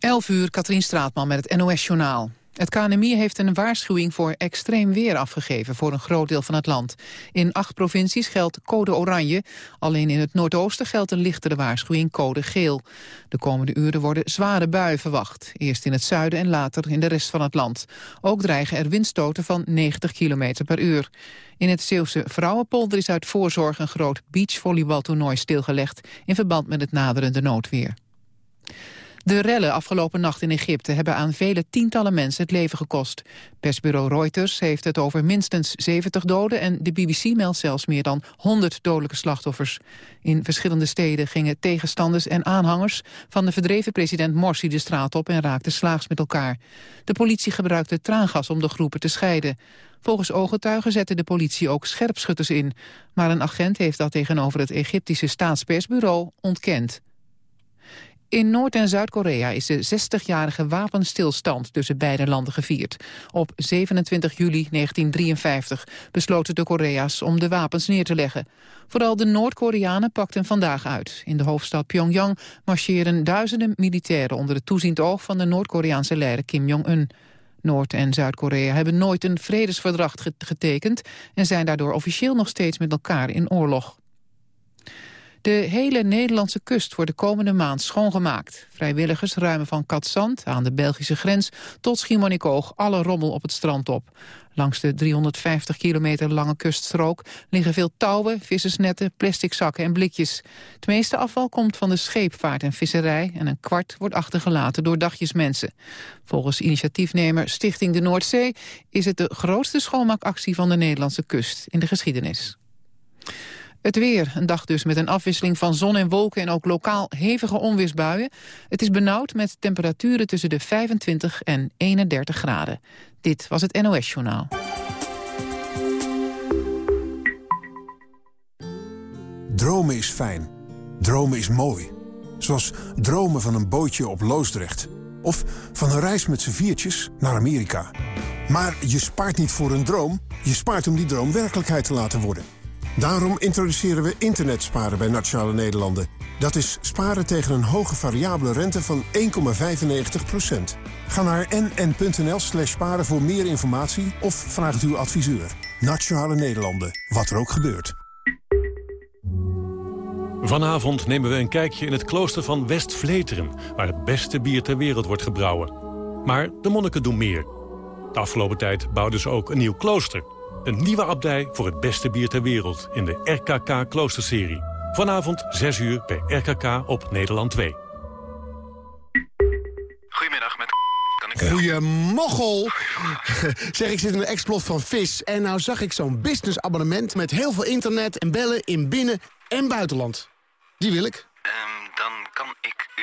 11 uur, Katrien Straatman met het NOS-journaal. Het KNMI heeft een waarschuwing voor extreem weer afgegeven voor een groot deel van het land. In acht provincies geldt code oranje. Alleen in het noordoosten geldt een lichtere waarschuwing code geel. De komende uren worden zware buien verwacht. Eerst in het zuiden en later in de rest van het land. Ook dreigen er windstoten van 90 km per uur. In het Zeeuwse Vrouwenpolder is uit voorzorg een groot beachvolleybaltoernooi stilgelegd... in verband met het naderende noodweer. De rellen afgelopen nacht in Egypte hebben aan vele tientallen mensen het leven gekost. Persbureau Reuters heeft het over minstens 70 doden en de BBC meldt zelfs meer dan 100 dodelijke slachtoffers. In verschillende steden gingen tegenstanders en aanhangers van de verdreven president Morsi de straat op en raakten slaags met elkaar. De politie gebruikte traangas om de groepen te scheiden. Volgens ooggetuigen zette de politie ook scherpschutters in. Maar een agent heeft dat tegenover het Egyptische staatspersbureau ontkend. In Noord- en Zuid-Korea is de 60-jarige wapenstilstand tussen beide landen gevierd. Op 27 juli 1953 besloten de Korea's om de wapens neer te leggen. Vooral de Noord-Koreanen pakten vandaag uit. In de hoofdstad Pyongyang marcheren duizenden militairen onder het toeziend oog van de Noord-Koreaanse leider Kim Jong-un. Noord- en Zuid-Korea hebben nooit een vredesverdrag getekend en zijn daardoor officieel nog steeds met elkaar in oorlog. De hele Nederlandse kust wordt de komende maand schoongemaakt. Vrijwilligers ruimen van Katzand aan de Belgische grens tot Schiermonnikoog alle rommel op het strand op. Langs de 350 kilometer lange kuststrook liggen veel touwen, vissersnetten, plastic zakken en blikjes. Het meeste afval komt van de scheepvaart en visserij en een kwart wordt achtergelaten door dagjesmensen. Volgens initiatiefnemer Stichting de Noordzee is het de grootste schoonmaakactie van de Nederlandse kust in de geschiedenis. Het weer, een dag dus met een afwisseling van zon en wolken... en ook lokaal hevige onweersbuien. Het is benauwd met temperaturen tussen de 25 en 31 graden. Dit was het NOS Journaal. Dromen is fijn. Dromen is mooi. Zoals dromen van een bootje op Loosdrecht. Of van een reis met z'n viertjes naar Amerika. Maar je spaart niet voor een droom. Je spaart om die droom werkelijkheid te laten worden. Daarom introduceren we internetsparen bij Nationale Nederlanden. Dat is sparen tegen een hoge variabele rente van 1,95%. Ga naar nn.nl slash sparen voor meer informatie of vraag het uw adviseur. Nationale Nederlanden, wat er ook gebeurt. Vanavond nemen we een kijkje in het klooster van West-Vleteren... waar het beste bier ter wereld wordt gebrouwen. Maar de monniken doen meer. De afgelopen tijd bouwden ze ook een nieuw klooster... Een nieuwe abdij voor het beste bier ter wereld in de RKK Kloosterserie. Vanavond 6 uur bij RKK op Nederland 2. Goedemiddag, met kan ik... Goeiemoggel! zeg, ik zit in een explot van vis en nou zag ik zo'n businessabonnement... met heel veel internet en bellen in binnen- en buitenland. Die wil ik. Um, dan kan ik u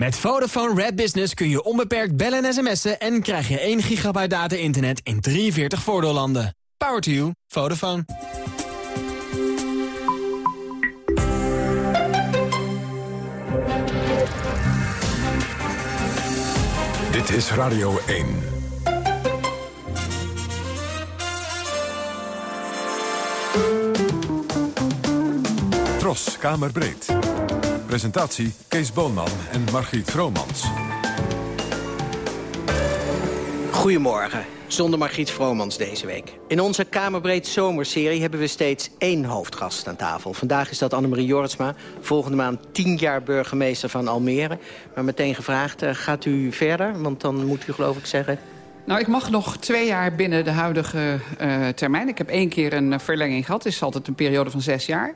Met Vodafone Red Business kun je onbeperkt bellen en sms'en... en krijg je 1 gigabyte data-internet in 43 voordeellanden. Power to you. Vodafone. Dit is Radio 1. Tros, Kamerbreed. Presentatie Kees Boonman en Margriet Vromans. Goedemorgen, zonder Margriet Vromans deze week. In onze Kamerbreed Zomerserie hebben we steeds één hoofdgast aan tafel. Vandaag is dat Annemarie Jortsma, volgende maand tien jaar burgemeester van Almere. Maar meteen gevraagd, uh, gaat u verder? Want dan moet u geloof ik zeggen... Nou, ik mag nog twee jaar binnen de huidige uh, termijn. Ik heb één keer een verlenging gehad. Het is altijd een periode van zes jaar.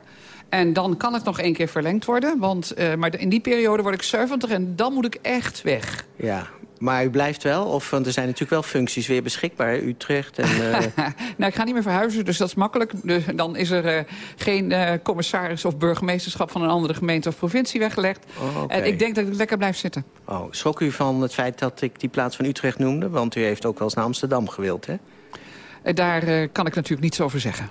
En dan kan het nog één keer verlengd worden. Want, uh, maar in die periode word ik 70 en dan moet ik echt weg. Ja, Maar u blijft wel? Of, want er zijn natuurlijk wel functies weer beschikbaar. hè? Utrecht en... eh, nou, ik ga niet meer verhuizen, dus dat is makkelijk. Dus dan is er eh, geen eh, commissaris of burgemeesterschap... van een andere gemeente of provincie weggelegd. Oh. En ik denk dat ik lekker blijf zitten. oh, schrok u van het feit dat ik die plaats van Utrecht noemde? Want u heeft ook wel eens naar Amsterdam gewild, hè? Eh, daar eh, kan ik natuurlijk niets over zeggen.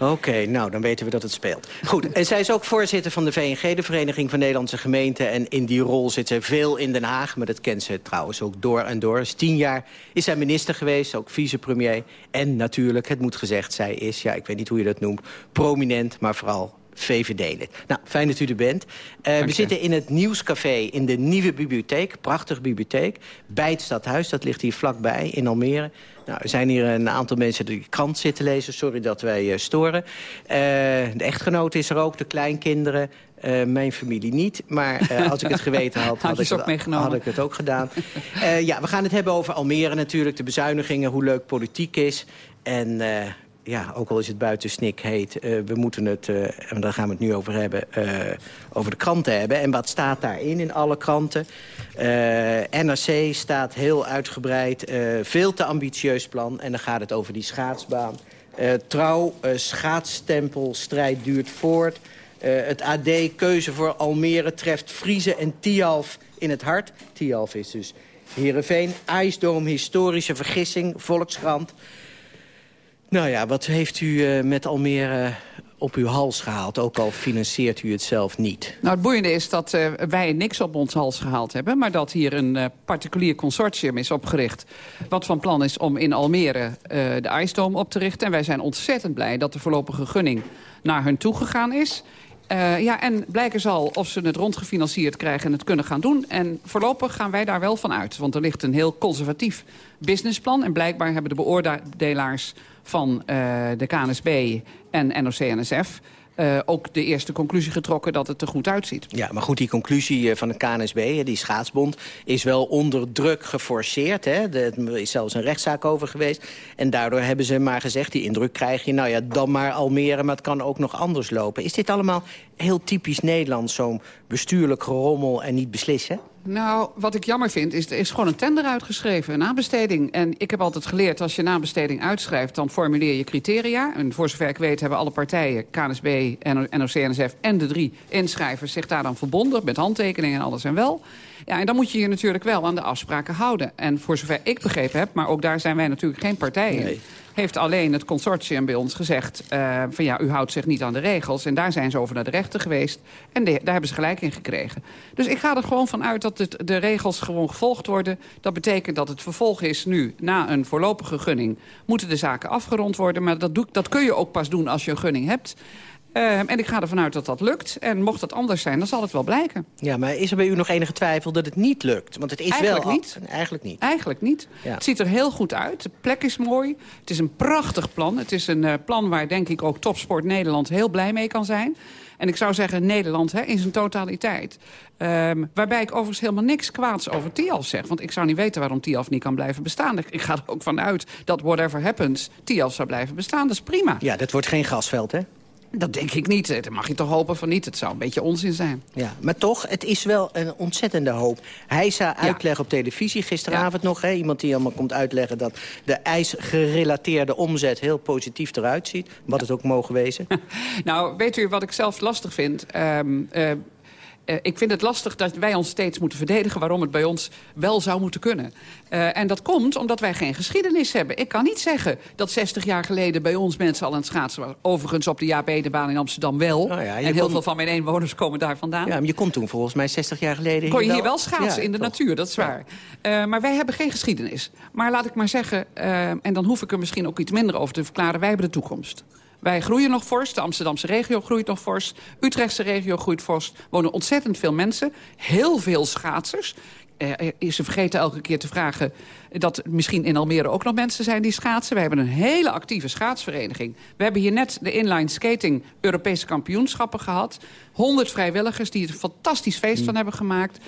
Oké, nou, dan weten we dat het speelt. Goed, en zij is ook voorzitter van de VNG, de Vereniging van Nederlandse Gemeenten. En in die rol zit ze veel in Den Haag, maar dat kent ze trouwens ook door en door. Dus tien jaar is zij minister geweest, ook vicepremier. En natuurlijk, het moet gezegd, zij is, ja, ik weet niet hoe je dat noemt... prominent, maar vooral VVD-lid. Nou, fijn dat u er bent. Eh, we zitten in het Nieuwscafé in de nieuwe bibliotheek. Prachtige bibliotheek. Bij het stadhuis, dat ligt hier vlakbij in Almere. Nou, er zijn hier een aantal mensen die de krant zitten lezen. Sorry dat wij eh, storen. Eh, de echtgenoot is er ook, de kleinkinderen. Mijn familie niet, maar als ik het geweten had, Had ik, het, had ik het ook gedaan. Ja, we gaan het hebben over Almere natuurlijk, de bezuinigingen, hoe leuk politiek is. En ja, ook al is het buiten snik heet, eh, we moeten het, eh, en daar gaan we het nu over hebben, eh, over de kranten hebben. En wat staat daarin in alle kranten? NRC staat heel uitgebreid, veel te ambitieus plan. En dan gaat het over die schaatsbaan. Trouw, schaatsstempel, strijd duurt voort. Het AD, keuze voor Almere, treft Friese en Tialf in het hart. Tialf is dus Heerenveen. IJsdoom, historische vergissing, Volkskrant. Nou ja, wat heeft u eh, met Almere op uw hals gehaald? Ook al financiert u het zelf niet. Nou, het boeiende is dat eh, wij niks op ons hals gehaald hebben... maar dat hier een eh, particulier consortium is opgericht... wat van plan is om in Almere eh, de IJsdome op te richten. En wij zijn ontzettend blij dat de voorlopige gunning naar hun toegegaan is... Eh, ja, en blijken zal of ze het rondgefinancierd krijgen en het kunnen gaan doen. En voorlopig gaan wij daar wel van uit. Want er ligt een heel conservatief businessplan. En blijkbaar hebben de beoordelaars van eh, de KNSB en NOC-NSF... eh, ook de eerste conclusie getrokken dat het er goed uitziet. Ja, maar goed, die conclusie eh, van de KNSB, die schaatsbond... is wel onder druk geforceerd. Hè. Er is zelfs een rechtszaak over geweest. En daardoor hebben ze maar gezegd, die indruk krijg je... nou ja, dan maar Almere, maar het kan ook nog anders lopen. Is dit allemaal heel typisch Nederlands, zo'n bestuurlijk gerommel en niet beslissen? Nou, wat ik jammer vind, is er is gewoon een tender uitgeschreven, een aanbesteding. En ik heb altijd geleerd, als je een aanbesteding uitschrijft... dan formuleer je criteria. En voor zover ik weet hebben alle partijen, KNSB, NOC, NSF... en de drie inschrijvers zich daar dan verbonden... met handtekeningen en alles en wel. Ja, en dan moet je je natuurlijk wel aan de afspraken houden. En voor zover ik begrepen heb, maar ook daar zijn wij natuurlijk geen partijen... Nee. heeft alleen het consortium bij ons gezegd... eh, van ja, u houdt zich niet aan de regels. En daar zijn ze over naar de rechter geweest. En de- daar hebben ze gelijk in gekregen. Dus ik ga er gewoon van uit dat het, de regels gewoon gevolgd worden. Dat betekent dat het vervolg is nu, na een voorlopige gunning... moeten de zaken afgerond worden. Maar dat, doe, dat kun je ook pas doen als je een gunning hebt. Eh, en ik ga ervan uit dat dat lukt. En mocht dat anders zijn, dan zal het wel blijken. Ja, maar is er bij u nog enige twijfel dat het niet lukt? Want het is Eigenlijk wel... niet. Eigenlijk niet. Eigenlijk niet. Ja. Het ziet er heel goed uit. De plek is mooi. Het is een prachtig plan. Het is een eh, plan waar denk ik ook Topsport Nederland heel blij mee kan zijn. En ik zou zeggen Nederland hè, in zijn totaliteit. Ehm, waarbij ik overigens helemaal niks kwaads over Tialf zeg. Want ik zou niet weten waarom Tialf niet kan blijven bestaan. Ik ga er ook vanuit dat whatever happens, Tialf zou blijven bestaan. Dat is prima. Ja, dat wordt geen gasveld, hè? Dat denk ik niet. Dat mag je toch hopen van niet. Het zou een beetje onzin zijn. Ja, maar toch, het is wel een ontzettende hoop. Hij zou uitleggen op televisie gisteravond nog. Hè, iemand die allemaal komt uitleggen dat de ijsgerelateerde omzet heel positief eruit ziet. Wat het ook mogen wezen. Nou, weet u wat ik zelf lastig vind? Ehm, eh, eh, ik vind het lastig dat wij ons steeds moeten verdedigen... waarom het bij ons wel zou moeten kunnen. Eh, en dat komt omdat wij geen geschiedenis hebben. Ik kan niet zeggen dat 60 jaar geleden bij ons mensen al aan het schaatsen waren. Overigens op de Edebaan in Amsterdam wel. Oh ja, je en heel veel van mijn inwoners komen daar vandaan. Ja, maar je kon toen volgens mij 60 jaar geleden... Kon je hier wel schaatsen Ja, in de toch. natuur, dat is waar. Eh, maar wij hebben geen geschiedenis. Maar laat ik maar zeggen, en dan hoef ik er misschien ook iets minder over te verklaren... wij hebben de toekomst. Wij groeien nog fors, de Amsterdamse regio groeit nog fors... Utrechtse regio groeit fors, wonen ontzettend veel mensen... heel veel schaatsers. Eh, eh, ze vergeten elke keer te vragen dat misschien in Almere ook nog mensen zijn die schaatsen. We hebben een hele actieve schaatsvereniging. We hebben hier net de inline skating Europese kampioenschappen gehad. 100 vrijwilligers die er een fantastisch feest van hebben gemaakt.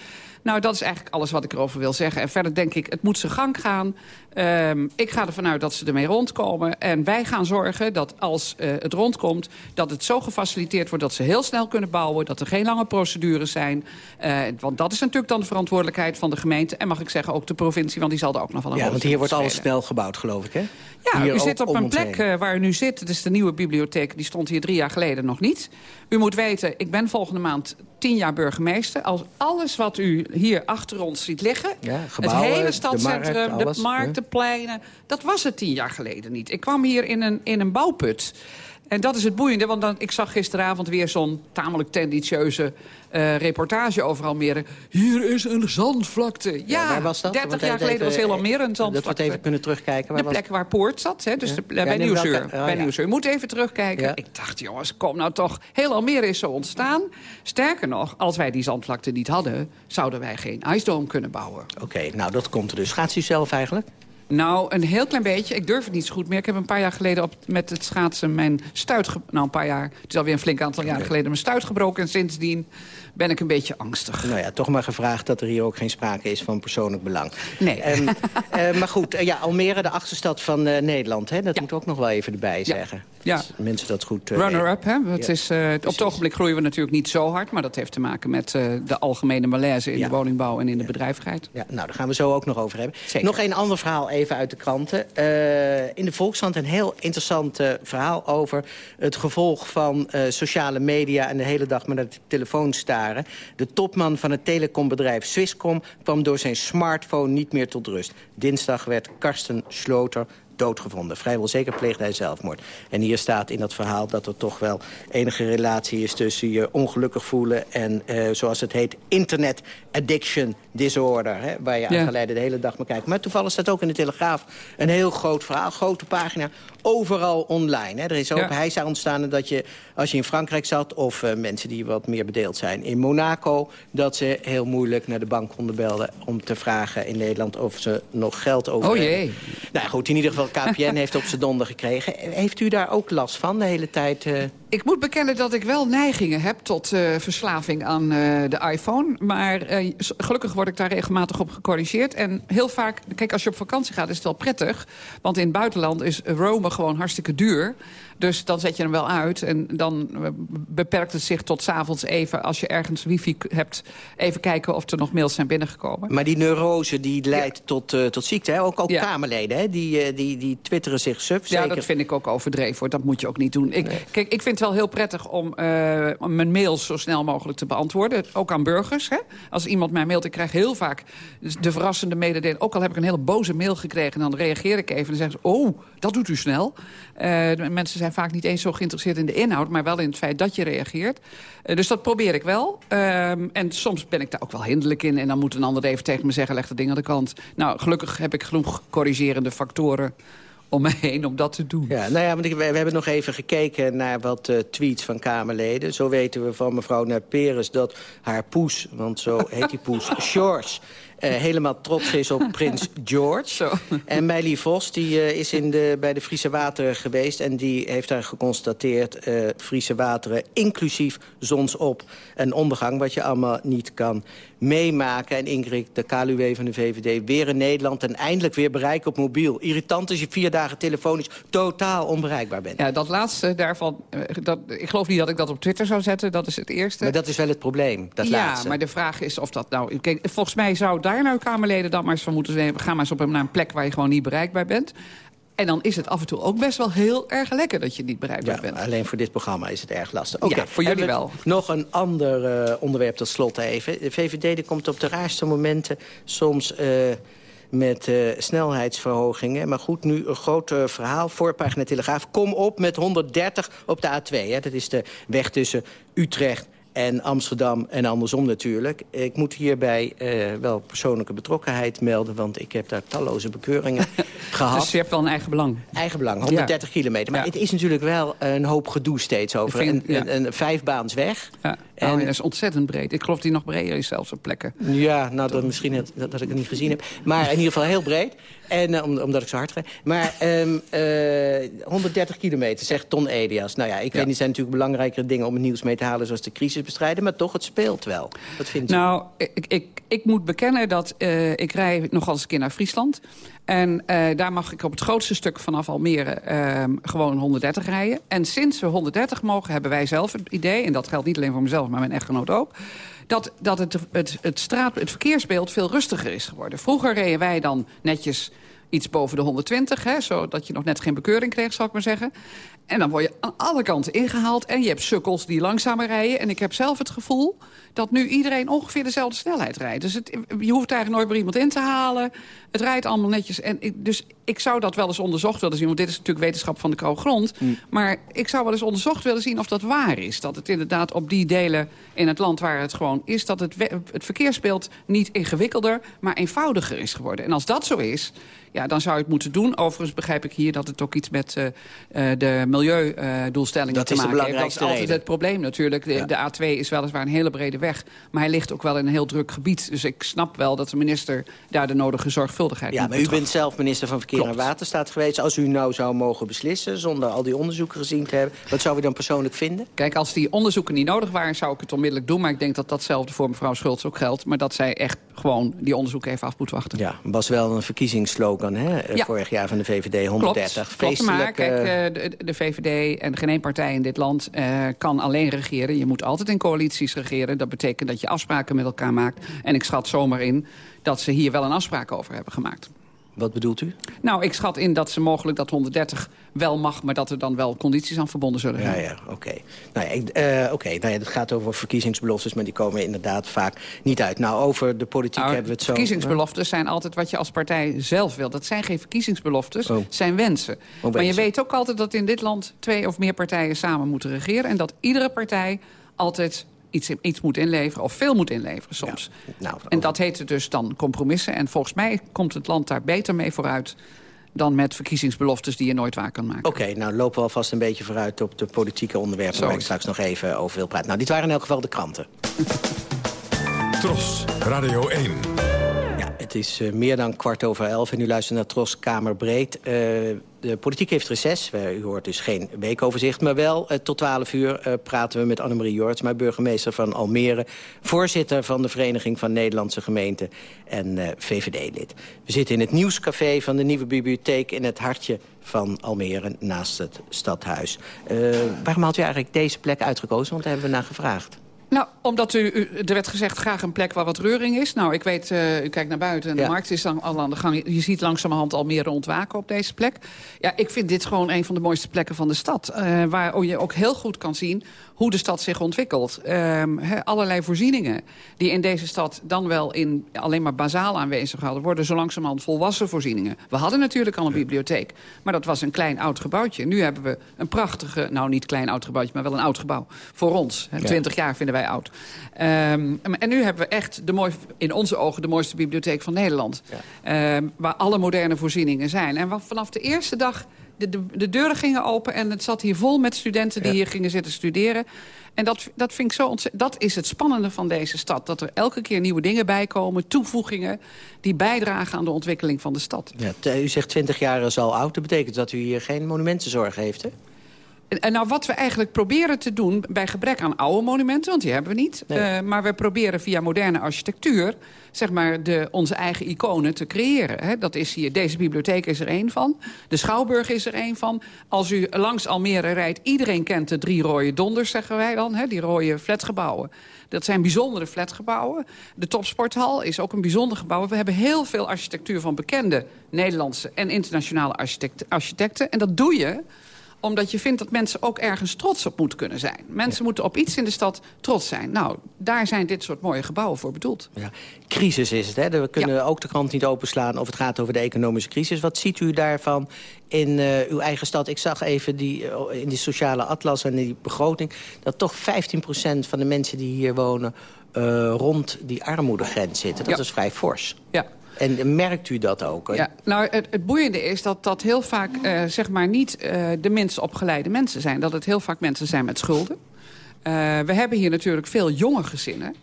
Nou, dat is eigenlijk alles wat ik erover wil zeggen. En verder denk ik, het moet zijn gang gaan. Ehm, ik ga ervan uit dat ze ermee rondkomen. En wij gaan zorgen dat als uh, het rondkomt... dat het zo gefaciliteerd wordt dat ze heel snel kunnen bouwen... dat er geen lange procedures zijn. Uh, want dat is natuurlijk dan de verantwoordelijkheid van de gemeente... en mag ik zeggen ook de provincie, want die zal er ook nog van een Ja, want hier wordt alles snel gebouwd, geloof ik, hè? Ja, hier u zit op een plek uh, waar u nu zit. Het is de nieuwe bibliotheek, die stond hier drie jaar geleden nog niet. U moet weten, ik ben volgende maand tien jaar burgemeester. Als alles wat u hier achter ons ziet liggen... Ja, gebouwen, het hele stadscentrum, de markt, alles, de, markt, de pleinen... dat was het tien jaar geleden niet. Ik kwam hier in een, in een bouwput... En dat is het boeiende, want dan, ik zag gisteravond weer zo'n tamelijk tenditieuze uh, reportage over Almere. Hier is een zandvlakte. Ja, ja was dat? 30 jaar geleden was heel Almere een zandvlakte. Dat we even kunnen terugkijken. Waar de plek waar Poort zat, hè, dus ja. de, bij ja, Nieuwsuur. Oh, bij Nieuwsuur. Moet even terugkijken. Ik dacht, jongens, kom nou toch. Heel Almere is zo ontstaan. Sterker nog, als wij die zandvlakte niet hadden... zouden wij geen ijsdoom kunnen bouwen. Oké, okay, nou dat komt er dus. Gaat u zelf eigenlijk? Nou, een heel klein beetje. Ik durf het niet zo goed meer. Ik heb een paar jaar geleden op, met het schaatsen mijn stuit... Nou, een paar jaar. Het is alweer een flink aantal jaren geleden mijn stuit gebroken. En sindsdien ben ik een beetje angstig. Nou ja, toch maar gevraagd dat er hier ook geen sprake is van persoonlijk belang. Nee. Um, uh, maar goed, uh, ja, Almere, de achterstad van uh, Nederland. Hè, dat ja. moet ook nog wel even erbij zeggen. Ja. Mensen dat goed Runner-up, hè? Het ja. is, op het ogenblik groeien we natuurlijk niet zo hard... maar dat heeft te maken met de algemene malaise in de woningbouw en in de bedrijvigheid. Ja, nou, daar gaan we zo ook nog over hebben. Zeker. Nog een ander verhaal even uit de kranten. in de Volkskrant een heel interessant verhaal over het gevolg van sociale media... en de hele dag met de telefoon De topman van het telecombedrijf Swisscom kwam door zijn smartphone niet meer tot rust. Dinsdag werd Karsten Sloter doodgevonden. Vrijwel zeker pleegde hij zelfmoord. En hier staat in dat verhaal dat er toch wel enige relatie is... tussen je ongelukkig voelen en, uh, zoals het heet, internet addiction disorder. Hè, waar je Ja. aangeleide de hele dag maar kijkt. Maar toevallig staat ook in de Telegraaf een heel groot verhaal. Grote pagina, overal online. Hè. Er is ook Ja. heisa ontstaan dat je, als je in Frankrijk zat... of uh, mensen die wat meer bedeeld zijn in Monaco... dat ze heel moeilijk naar de bank konden belden... om te vragen in Nederland of ze nog geld over Oh hebben. jee. Nou goed, in ieder geval, KPN heeft op zijn donder gekregen. Heeft u daar ook last van de hele tijd? eh? Ik moet bekennen dat ik wel neigingen heb tot eh, verslaving aan eh, de iPhone. Maar eh, gelukkig word ik daar regelmatig op gecorrigeerd. En heel vaak, kijk, als je op vakantie gaat is het wel prettig. Want in het buitenland is roamen gewoon hartstikke duur. Dus dan zet je hem wel uit. En dan eh, beperkt het zich tot 's avonds even, als je ergens wifi hebt... even kijken of er nog mails zijn binnengekomen. Maar die neurose die leidt tot, eh, tot ziekte. Hè? Ook, ook Ja. Kamerleden, hè? Die, eh, die, die twitteren zich suf. Ja, zeker. dat vind ik ook overdreven. Hoor. Dat moet je ook niet doen. Ik, Kijk, ik vind het wel heel prettig om, mijn mails zo snel mogelijk te beantwoorden. Ook aan burgers. Hè? Als iemand mij mailt, ik krijg heel vaak de verrassende mededeling. Ook al heb ik een hele boze mail gekregen, dan reageer ik even. En dan zeggen ze, oh, dat doet u snel. Mensen zijn vaak niet eens zo geïnteresseerd in de inhoud... maar wel in het feit dat je reageert. Eh, dus dat probeer ik wel. Ehm, en soms ben ik daar ook wel hinderlijk in. En dan moet een ander even tegen me zeggen, leg dat ding aan de kant. Nou, gelukkig heb ik genoeg corrigerende factoren om me heen om dat te doen. Ja, nou ja, want we, we hebben nog even gekeken naar wat eh, tweets van Kamerleden. Zo weten we van mevrouw Nat Peres dat haar poes, want zo heet die poes, George... eh, helemaal trots is op prins George. Zo. En Meili Vos die, eh, is in de, bij de Friese Wateren geweest... en die heeft daar geconstateerd eh Friese Wateren... inclusief zonsop- en ondergang, wat je allemaal niet kan meemaken. En Ingrid, de KLUW van de VVD, weer in Nederland... en eindelijk weer bereik op mobiel. Irritant als je vier dagen telefonisch totaal onbereikbaar bent. Ja, dat laatste daarvan... Dat, ik geloof niet dat ik dat op Twitter zou zetten. Dat is het eerste. Maar dat is wel het probleem, dat ja, laatste. maar de vraag is of dat nou... Kijk, volgens mij zou daar nou Kamerleden dan maar eens van moeten nemen... ga maar eens op een, naar een plek waar je gewoon niet bereikbaar bent. En dan is het af en toe ook best wel heel erg lekker dat je niet bereikbaar Ja, bent. alleen voor dit programma is het erg lastig. Oké, Ja, voor jullie wel. Nog een ander eh, onderwerp tot slot even. De VVD die komt op de raarste momenten soms... eh, met eh, snelheidsverhogingen. Maar goed, nu een groot eh, verhaal. Voorpagina Telegraaf. Kom op met 130 op de A2. Hè. Dat is de weg tussen Utrecht en Amsterdam en andersom natuurlijk. Ik moet hierbij eh, wel persoonlijke betrokkenheid melden... want ik heb daar talloze bekeuringen gehad. Dus je hebt wel een eigen belang. Eigen belang, 130 kilometer. Maar Ja. het is natuurlijk wel een hoop gedoe steeds over. Vind- een, ja. een, een vijfbaans weg. Ja. En- Oh, dat is ontzettend breed. Ik geloof dat die nog breder is zelfs op plekken. Ja, nou, dat, misschien dat ik het niet gezien heb. Maar in ieder geval heel breed. En, eh, om- omdat ik zo hard ga. Maar ehm, eh, 130 kilometer, zegt Ton Elias. Nou ja, ik weet niet, er zijn natuurlijk belangrijkere dingen om het nieuws mee te halen... zoals de crisis bestrijden. Maar toch, het speelt wel. Wat vindt u? Nou, ik, ik, ik moet bekennen dat uh, ik rij nogal eens een keer naar Friesland. En daar mag ik op het grootste stuk vanaf Almere uh, gewoon 130 rijden. En sinds we 130 mogen, hebben wij zelf het idee... en dat geldt niet alleen voor mezelf, maar mijn echtgenoot ook... dat, dat het, het, het, straat, het verkeersbeeld veel rustiger is geworden. Vroeger reden wij dan netjes iets boven de 120, hè, zodat je nog net geen bekeuring kreeg, zal ik maar zeggen. En dan word je aan alle kanten ingehaald en je hebt sukkels die langzamer rijden. En ik heb zelf het gevoel dat nu iedereen ongeveer dezelfde snelheid rijdt. Dus het, je hoeft eigenlijk nooit meer iemand in te halen. Het rijdt allemaal netjes. En ik, dus ik zou dat wel eens onderzocht willen zien. Want dit is natuurlijk wetenschap van de krauwgrond. grond. Mm. Maar ik zou wel eens onderzocht willen zien of dat waar is. Dat het inderdaad op die delen in het land waar het gewoon is... dat het, het verkeersbeeld niet ingewikkelder, maar eenvoudiger is geworden. En als dat zo is, ja, dan zou je het moeten doen. Overigens begrijp ik hier dat het ook iets met uh, de milieudoelstellingen te maken heeft. Dat is altijd het probleem natuurlijk. De, de, A2 is weliswaar een hele brede weg. Maar hij ligt ook wel in een heel druk gebied. Dus ik snap wel dat de minister daar de nodige zorgvuldigheid ja, maar u bent zelf minister van Verkeer en Waterstaat geweest. Als u nou zou mogen beslissen, zonder al die onderzoeken gezien te hebben... wat zou u dan persoonlijk vinden? Kijk, als die onderzoeken niet nodig waren, zou ik het onmiddellijk doen. Maar ik denk dat datzelfde voor mevrouw Schultz ook geldt. Maar dat zij echt gewoon die onderzoeken even af moet wachten. Ja, was wel een verkiezingsslogan hè? Eh, vorig jaar van de VVD, 130. Klopt, maar kijk, eh, eh, de, de, VVD en geen één partij in dit land uh, kan alleen regeren. Je moet altijd in coalities regeren. Dat betekent dat je afspraken met elkaar maakt. En ik schat zomaar in dat ze hier wel een afspraak over hebben gemaakt. Wat bedoelt u? Nou, ik schat in dat ze mogelijk dat 130 wel mag... maar dat er dan wel condities aan verbonden zullen zijn. Ja, ja, oké. Nou ja, uh, oké, nou ja, het gaat over verkiezingsbeloftes... maar die komen inderdaad vaak niet uit. Nou, over de politiek nou, hebben we het zo... Verkiezingsbeloftes zijn altijd wat je als partij zelf wil. Dat zijn geen verkiezingsbeloftes, oh. zijn wensen. Oh, maar je weet ook altijd dat in dit land... twee of meer partijen samen moeten regeren... en dat iedere partij altijd iets, iets moet inleveren, of veel moet inleveren soms. nou, en dat heet dus dan compromissen. En volgens mij komt het land daar beter mee vooruit dan met verkiezingsbeloftes die je nooit waar kan maken. Oké, nou lopen we alvast een beetje vooruit op de politieke onderwerpen... waar ik straks nog even over wil praten. Nou, dit waren in elk geval de kranten. Tros, Radio 1. Het is uh, meer dan kwart over elf en u luistert naar Tros Kamerbreed. Uh, de politiek heeft reces. U hoort dus geen weekoverzicht. Maar wel uh, tot 12 uur praten we met Annemarie Jortsma, burgemeester van Almere. Voorzitter van de Vereniging van Nederlandse Gemeenten en VVD-lid. We zitten in het nieuwscafé van de nieuwe bibliotheek in het hartje van Almere naast het stadhuis. waarom had u eigenlijk deze plek uitgekozen? Want daar hebben we naar gevraagd. Nou, omdat u, u, er werd gezegd graag een plek waar wat reuring is. Nou, ik weet, uh, u kijkt naar buiten en de markt is dan al aan de gang. Je ziet langzamerhand al meer ontwaken op deze plek. Ja, ik vind dit gewoon een van de mooiste plekken van de stad. Uh, waar je ook heel goed kan zien hoe de stad zich ontwikkelt. Um, allerlei voorzieningen die in deze stad dan wel in alleen maar bazaal aanwezig hadden... worden zo langzamerhand volwassen voorzieningen. We hadden natuurlijk al een bibliotheek, maar dat was een klein oud gebouwtje. Nu hebben we een prachtige, nou niet klein oud gebouwtje... maar wel een oud gebouw voor ons. Twintig jaar vinden wij oud. Um, en nu hebben we echt de mooi, in onze ogen de mooiste bibliotheek van Nederland. Um, waar alle moderne voorzieningen zijn. En vanaf de eerste dag de, de, de, deuren gingen open en het zat hier vol met studenten die hier gingen zitten studeren. En dat, dat vind ik zo ontzettend. Dat is het spannende van deze stad. Dat er elke keer nieuwe dingen bij komen, toevoegingen die bijdragen aan de ontwikkeling van de stad. Ja, u zegt 20 jaar is al oud. Dat betekent dat u hier geen monumentenzorg heeft, hè? En nou, wat we eigenlijk proberen te doen bij gebrek aan oude monumenten... want die hebben we niet, uh, maar we proberen via moderne architectuur... zeg maar de, onze eigen iconen te creëren. Hè. Dat is hier, deze bibliotheek is er één van. De Schouwburg is er één van. Als u langs Almere rijdt, iedereen kent de drie rode donders, zeggen wij dan. Hè, die rode flatgebouwen. Dat zijn bijzondere flatgebouwen. De Topsporthal is ook een bijzonder gebouw. We hebben heel veel architectuur van bekende Nederlandse en internationale architecten. En dat doe je omdat je vindt dat mensen ook ergens trots op moeten kunnen zijn. Mensen moeten op iets in de stad trots zijn. Nou, daar zijn dit soort mooie gebouwen voor bedoeld. Ja. Crisis is het, hè? We kunnen ook de krant niet openslaan of het gaat over de economische crisis. Wat ziet u daarvan in uh, uw eigen stad? Ik zag even die, uh, in die sociale atlas en die begroting... dat toch 15% van de mensen die hier wonen... Uh, rond die armoedegrens zitten. Dat is vrij fors. Ja, en merkt u dat ook? Ja, nou, het, boeiende is dat dat heel vaak uh, zeg maar niet uh, de minst opgeleide mensen zijn. Dat het heel vaak mensen zijn met schulden. Uh, we hebben hier natuurlijk veel jonge gezinnen.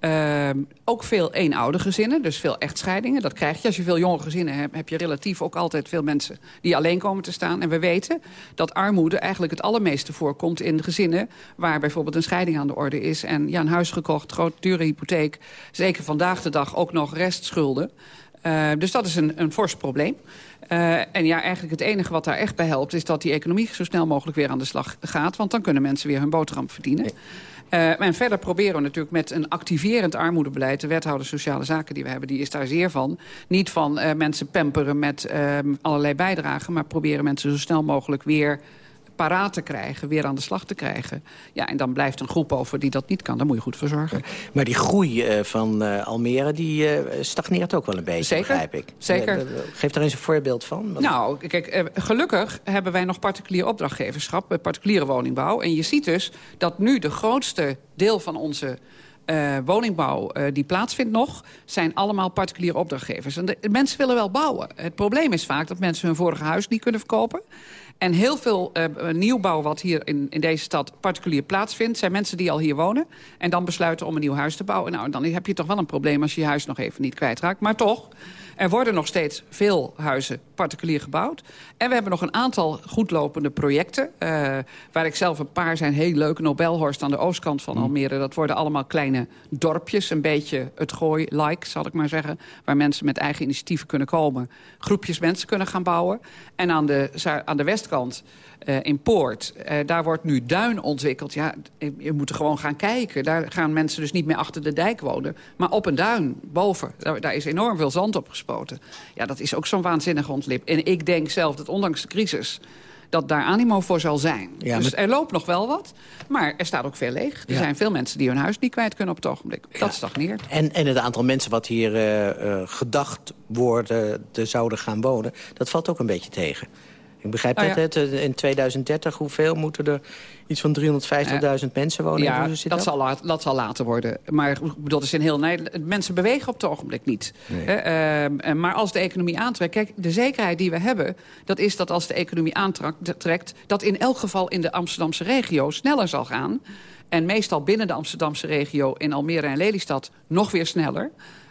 Ehm, ook veel eenoudergezinnen, dus veel echtscheidingen. Dat krijg je. Als je veel jonge gezinnen hebt, heb je relatief ook altijd veel mensen die alleen komen te staan. En we weten dat armoede eigenlijk het allermeeste voorkomt in gezinnen... waar bijvoorbeeld een scheiding aan de orde is... en ja, een huis gekocht, grote dure hypotheek... zeker vandaag de dag ook nog restschulden. Uh, dus dat is een, een fors probleem. Uh, en ja, eigenlijk het enige wat daar echt bij helpt... is dat die economie zo snel mogelijk weer aan de slag gaat. Want dan kunnen mensen weer hun boterham verdienen. Nee. Uh, en verder proberen we natuurlijk met een activerend armoedebeleid... de wethouder sociale zaken die we hebben, die is daar zeer van. Niet van uh, mensen pamperen met uh, allerlei bijdragen... maar proberen mensen zo snel mogelijk weer paraat te krijgen, weer aan de slag te krijgen. Ja, en dan blijft een groep over die dat niet kan. Daar moet je goed voor zorgen. Maar die groei uh, van uh, Almere, die uh, stagneert ook wel een beetje, Zeker. begrijp ik. Zeker. Geef daar eens een voorbeeld van. Nou, kijk, gelukkig hebben wij nog particulier opdrachtgeverschap... particuliere woningbouw. En je ziet dus dat nu de grootste deel van onze... Uh, woningbouw uh, die plaatsvindt nog... zijn allemaal particuliere opdrachtgevers. En de, de mensen willen wel bouwen. Het probleem is vaak dat mensen hun vorige huis niet kunnen verkopen. En heel veel uh, nieuwbouw wat hier in, in deze stad particulier plaatsvindt... zijn mensen die al hier wonen en dan besluiten om een nieuw huis te bouwen. Nou, dan heb je toch wel een probleem als je je huis nog even niet kwijtraakt. Maar toch, er worden nog steeds veel huizen particulier gebouwd. En we hebben nog een aantal goedlopende projecten... Uh, waar ik zelf een paar zijn heel leuk. Nobelhorst aan de oostkant van Almere. Dat worden allemaal kleine dorpjes. Een beetje het gooi-like, zal ik maar zeggen. Waar mensen met eigen initiatieven kunnen komen. Groepjes mensen kunnen gaan bouwen. En aan de, aan de westkant... Uh, in Poort. Uh, daar wordt nu duin ontwikkeld. Ja, je moet er gewoon gaan kijken. Daar gaan mensen dus niet meer achter de dijk wonen. Maar op een duin, boven. Daar, daar is enorm veel zand op gespoten. Ja, dat is ook zo'n waanzinnige ontlip. En ik denk zelf dat ondanks de crisis dat daar animo voor zal zijn. Ja, dus er loopt nog wel wat, maar er staat ook veel leeg. Er ja. zijn veel mensen die hun huis niet kwijt kunnen op het ogenblik. Dat stagneert. En, en het aantal mensen wat hier uh, gedacht worden te zouden gaan wonen... dat valt ook een beetje tegen. Ik begrijp Nou dat, het, in 2030, hoeveel moeten er iets van 350.000 mensen wonen? Ja, zit dat, zal, dat zal later worden. Maar dat is in heel Nederland. Mensen bewegen op het ogenblik niet. Nee. Hè, uh, maar als de economie aantrekt... Kijk, de zekerheid die we hebben... dat is dat als de economie aantrekt... dat in elk geval in de Amsterdamse regio sneller zal gaan. En meestal binnen de Amsterdamse regio... in Almere en Lelystad nog weer sneller...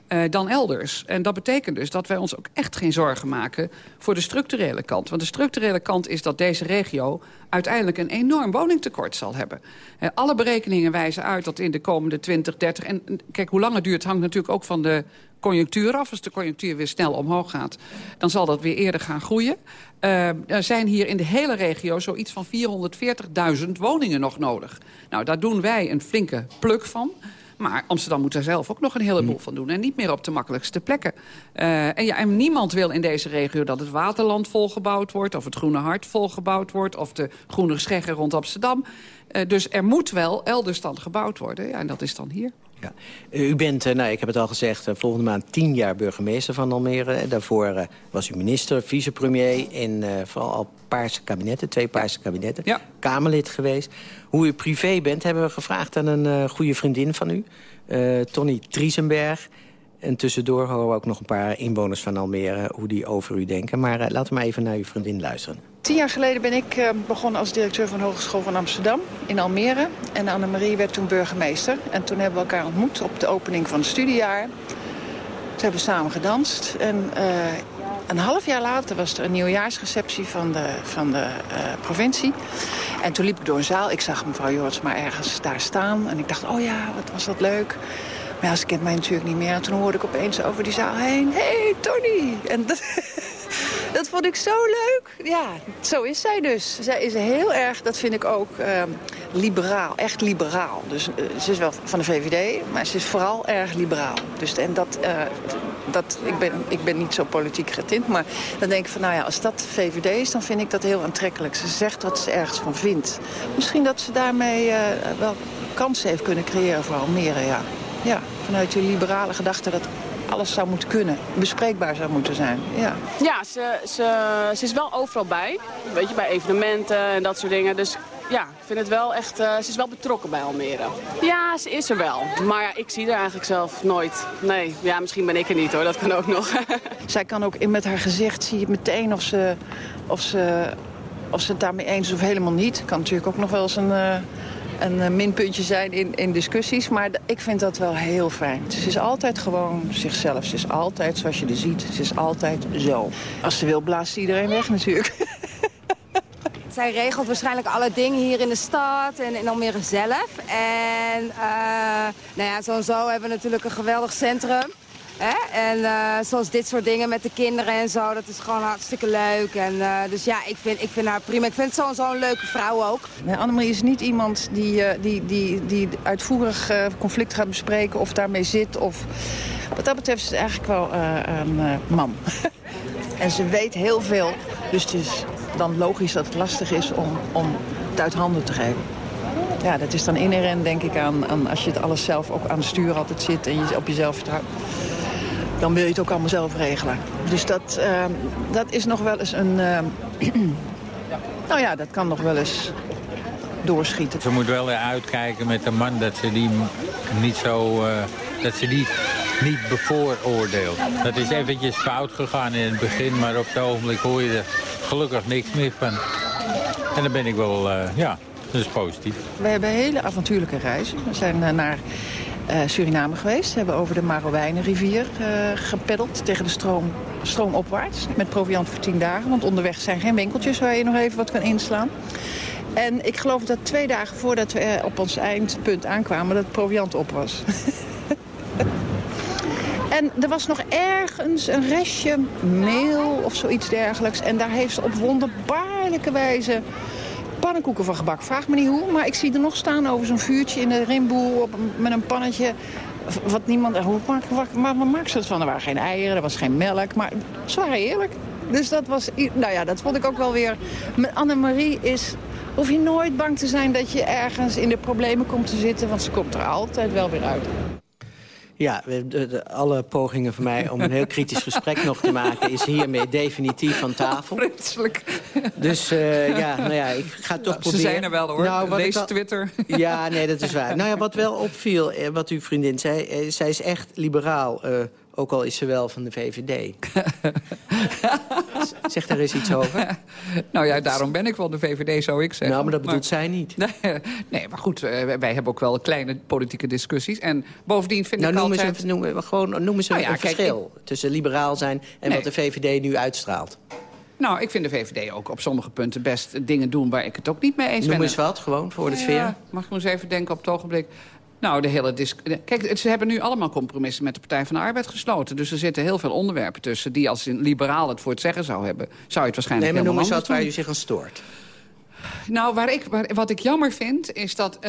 Uh, dan elders. En dat betekent dus dat wij ons ook echt geen zorgen maken... voor de structurele kant. Want de structurele kant is dat deze regio... uiteindelijk een enorm woningtekort zal hebben. Uh, alle berekeningen wijzen uit dat in de komende 20, 30... en kijk, hoe lang het duurt hangt natuurlijk ook van de conjunctuur af. Als de conjunctuur weer snel omhoog gaat... dan zal dat weer eerder gaan groeien. Uh, er zijn hier in de hele regio zoiets van 440.000 woningen nog nodig. Nou, daar doen wij een flinke pluk van... Maar Amsterdam moet daar zelf ook nog een heleboel van doen. En niet meer op de makkelijkste plekken. Uh, en, ja, en niemand wil in deze regio dat het Waterland volgebouwd wordt... of het Groene Hart volgebouwd wordt... of de Groene Schegger rond Amsterdam. Uh, dus er moet wel elders dan gebouwd worden. Ja, en dat is dan hier. Ja. U bent, nou, ik heb het al gezegd, volgende maand tien jaar burgemeester van Almere. Daarvoor was u minister, vicepremier in uh, vooral al paarse kabinetten, twee paarse kabinetten. Ja. Kamerlid geweest. Hoe u privé bent, hebben we gevraagd aan een uh, goede vriendin van u, uh, Tony Triesenberg. En tussendoor horen we ook nog een paar inwoners van Almere hoe die over u denken. Maar laten we maar even naar uw vriendin luisteren. Tien jaar geleden ben ik uh, begonnen als directeur van de Hogeschool van Amsterdam in Almere. En Annemarie werd toen burgemeester. En toen hebben we elkaar ontmoet op de opening van het studiejaar. Toen hebben samen gedanst. En uh, een half jaar later was er een nieuwjaarsreceptie van de, van de uh, provincie. En toen liep ik door een zaal. Ik zag mevrouw Jortsma ergens daar staan. En ik dacht, oh ja, wat was dat leuk. Maar ja, ze kent mij natuurlijk niet meer. En toen hoorde ik opeens over die zaal heen... Hé, hey, Tony! En dat, dat vond ik zo leuk. Ja, zo is zij dus. Zij is heel erg, dat vind ik ook, uh, liberaal. Echt liberaal. Dus uh, ze is wel van de VVD, maar ze is vooral erg liberaal. Dus, en dat, uh, dat, ik, ben, ik ben niet zo politiek getint, maar dan denk ik van... nou ja, als dat VVD is, dan vind ik dat heel aantrekkelijk. Ze zegt wat ze ergens van vindt. Misschien dat ze daarmee uh, wel kansen heeft kunnen creëren voor Almere, ja. Ja, vanuit die liberale gedachte dat alles zou moeten kunnen, bespreekbaar zou moeten zijn. Ja, ja ze, ze, ze is wel overal bij. Weet je, bij evenementen en dat soort dingen. Dus ja, ik vind het wel echt, uh, ze is wel betrokken bij Almere. Ja, ze is er wel. Maar ja, ik zie haar eigenlijk zelf nooit. Nee, ja, misschien ben ik er niet hoor, dat kan ook nog. Zij kan ook in met haar gezicht, zie je meteen of ze, of ze, of ze het daarmee eens is of helemaal niet. Kan natuurlijk ook nog wel eens een... Uh, een eh, minpuntje zijn in, in discussies. Maar ik vind dat wel heel fijn. Ze is altijd gewoon zichzelf. Ze is altijd zoals je er ziet. Ze is altijd zo. Als ze wil, blaast iedereen weg natuurlijk. Zij regelt waarschijnlijk alle dingen hier in de stad en in Almere zelf. En uh, nou ja, zo en zo hebben we natuurlijk een geweldig centrum. En uh, zoals dit soort dingen met de kinderen en zo, dat is gewoon hartstikke leuk. En, uh, dus ja, ik vind, ik vind haar prima. Ik vind het zo'n leuke vrouw ook. Annemarie is niet iemand die, uh, die, die, die uitvoerig conflict gaat bespreken of daarmee zit. Of... Wat dat betreft is het eigenlijk wel een man. en ze weet heel veel, dus het is dan logisch dat het lastig is om, om het uit handen te geven. Ja, dat is dan inherent, denk ik, aan, aan als je het alles zelf ook aan het stuur altijd zit en je op jezelf vertrouwt dan wil je het ook allemaal zelf regelen. Dus dat, uh, dat is nog wel eens een... Uh, nou ja, dat kan nog wel eens doorschieten. Ze moet wel uitkijken met de man dat ze die niet zo... Uh, dat ze die niet bevooroordeelt. Dat is eventjes fout gegaan in het begin, maar op het ogenblik hoor je er gelukkig niks meer van. En dan ben ik wel, ja, dat is positief. We hebben hele avontuurlijke reizen. We zijn naar uh, Suriname geweest. We hebben over de Marowijnenrivier uh, gepeddeld tegen de stroom, stroomopwaarts. Met proviant voor tien dagen, want onderweg zijn geen winkeltjes waar je nog even wat kan inslaan. En ik geloof dat twee dagen voordat we op ons eindpunt aankwamen... dat proviant op was. en er was nog ergens een restje meel of zoiets dergelijks. En daar heeft ze op wonderbaarlijke wijze pannenkoeken van gebak. Vraag me niet hoe, maar ik zie er nog staan over zo'n vuurtje in de rimboe op, met een pannetje. Wat niemand, hoe maakt, ze het van? Er waren geen eieren, er was geen melk, maar ze waren eerlijk. Dus dat was, nou ja, dat vond ik ook wel weer. Annemarie is, hoef je nooit bang te zijn dat je ergens in de problemen komt te zitten, want ze komt er altijd wel weer uit. Ja, de, de, alle pogingen van mij om een heel kritisch gesprek nog te maken... is hiermee definitief van tafel. Vreselijk. Dus uh, ja, nou ja, ik ga toch proberen... Ze zijn er wel hoor, nou, lees Twitter. Ja, nee, dat is waar. Nou ja, wat wel opviel, eh, wat uw vriendin zei... Eh, zij is echt liberaal... Uh, ook al is ze wel van de VVD. zeg daar eens iets over. nou ja, daarom ben ik wel de VVD, zou ik zeggen. Nou, maar dat bedoelt zij niet. nee, maar goed, eh, wij hebben ook wel kleine politieke discussies. En bovendien vind nou, ik noem altijd... Eens, noem, gewoon, noem eens nou ja, een kijk, verschil ik... tussen liberaal zijn... en nee. wat de VVD nu uitstraalt. Nou, ik vind de VVD ook op sommige punten best dingen doen... waar ik het ook niet mee eens noem ben. Noem eens wat, gewoon, voor de sfeer. Ja, mag ik eens even denken op het ogenblik... Nou, de hele Kijk, ze hebben nu allemaal compromissen met de Partij van de Arbeid gesloten. Dus er zitten heel veel onderwerpen tussen... die als een liberaal het voor het zeggen zou hebben... zou je het waarschijnlijk nee, maar noem eens wat waar u zich aan stoort. Nou, waar ik, waar, wat ik jammer vind, is dat uh,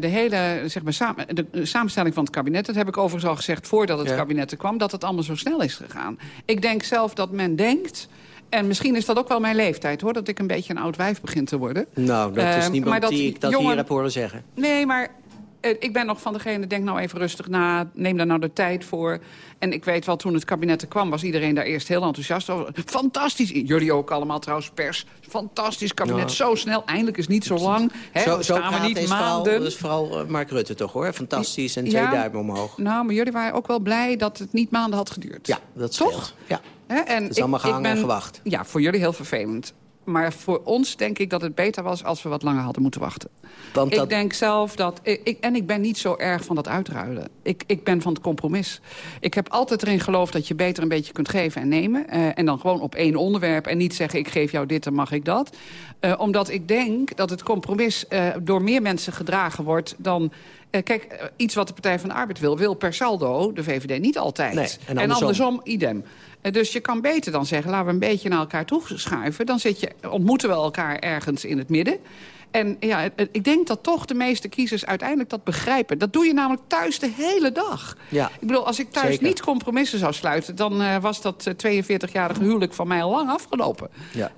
de hele zeg maar, samen, de samenstelling van het kabinet... dat heb ik overigens al gezegd voordat het ja. kabinet er kwam... dat het allemaal zo snel is gegaan. Ik denk zelf dat men denkt... En misschien is dat ook wel mijn leeftijd, hoor. Dat ik een beetje een oud wijf begin te worden. Nou, dat is niemand uh, dat die ik dat jongen... hier heb horen zeggen. Nee, maar ik ben nog van degene, denk nou even rustig na. Neem daar nou de tijd voor. En ik weet wel, toen het kabinet er kwam... was iedereen daar eerst heel enthousiast over. Fantastisch. Jullie ook allemaal trouwens, pers. Fantastisch kabinet, zo snel. Eindelijk is niet zo lang. Hè, zo, zo staan we niet maanden. Vooral, dat is vooral Mark Rutte toch, hoor. Fantastisch en twee ja, duimen omhoog. Nou, maar jullie waren ook wel blij dat het niet maanden had geduurd. Ja, dat Toch? scheelt. Ja. En het is allemaal gehangen ben, en gewacht. Ja, voor jullie heel vervelend. Maar voor ons denk ik dat het beter was als we wat langer hadden moeten wachten. Want dat... Ik denk zelf dat... Ik, en ik ben niet zo erg van dat uitruilen. Ik, ik ben van het compromis. Ik heb altijd erin geloofd dat je beter een beetje kunt geven en nemen. Uh, en dan gewoon op één onderwerp. En niet zeggen ik geef jou dit en mag ik dat. Uh, omdat ik denk dat het compromis uh, door meer mensen gedragen wordt dan... Uh, kijk, iets wat de Partij van de Arbeid wil, wil per saldo de VVD niet altijd. Nee, en, andersom. en andersom idem. Uh, dus je kan beter dan zeggen, laten we een beetje naar elkaar toeschuiven. Dan zit je, ontmoeten we elkaar ergens in het midden. En ja, ik denk dat toch de meeste kiezers uiteindelijk dat begrijpen. Dat doe je namelijk thuis de hele dag. Ja, ik bedoel, als ik thuis zeker. niet compromissen zou sluiten... dan uh, was dat uh, 42-jarige huwelijk van mij al lang afgelopen. Ja.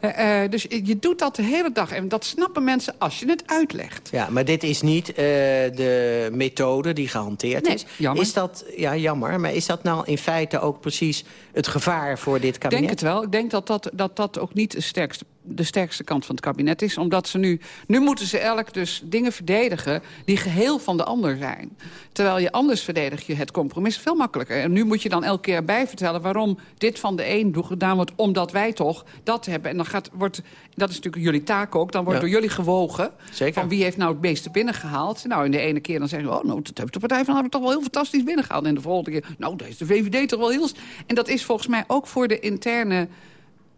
Uh, dus je doet dat de hele dag. En dat snappen mensen als je het uitlegt. Ja, maar dit is niet de methode die gehanteerd nee, is. Jammer. Is dat, ja, jammer. Maar is dat nou in feite ook precies het gevaar voor dit kabinet? Ik denk het wel. Ik denk dat dat, dat, dat ook niet het sterkste de sterkste kant van het kabinet is. Omdat ze nu... Nu moeten ze elk dus dingen verdedigen die geheel van de ander zijn. Terwijl je anders verdedig je het compromis veel makkelijker. En nu moet je dan elke keer bijvertellen waarom dit van de een gedaan wordt... omdat wij toch dat hebben. En dan gaat, wordt, dat is natuurlijk jullie taak ook, dan wordt door jullie gewogen... Zeker. van wie heeft nou het meeste binnengehaald. Nou, in de ene keer dan zeggen we... oh, nou, dat heeft de Partij van Arbeid toch wel heel fantastisch binnengehaald. En de volgende keer, nou, daar is de VVD toch wel heel... En dat is volgens mij ook voor de interne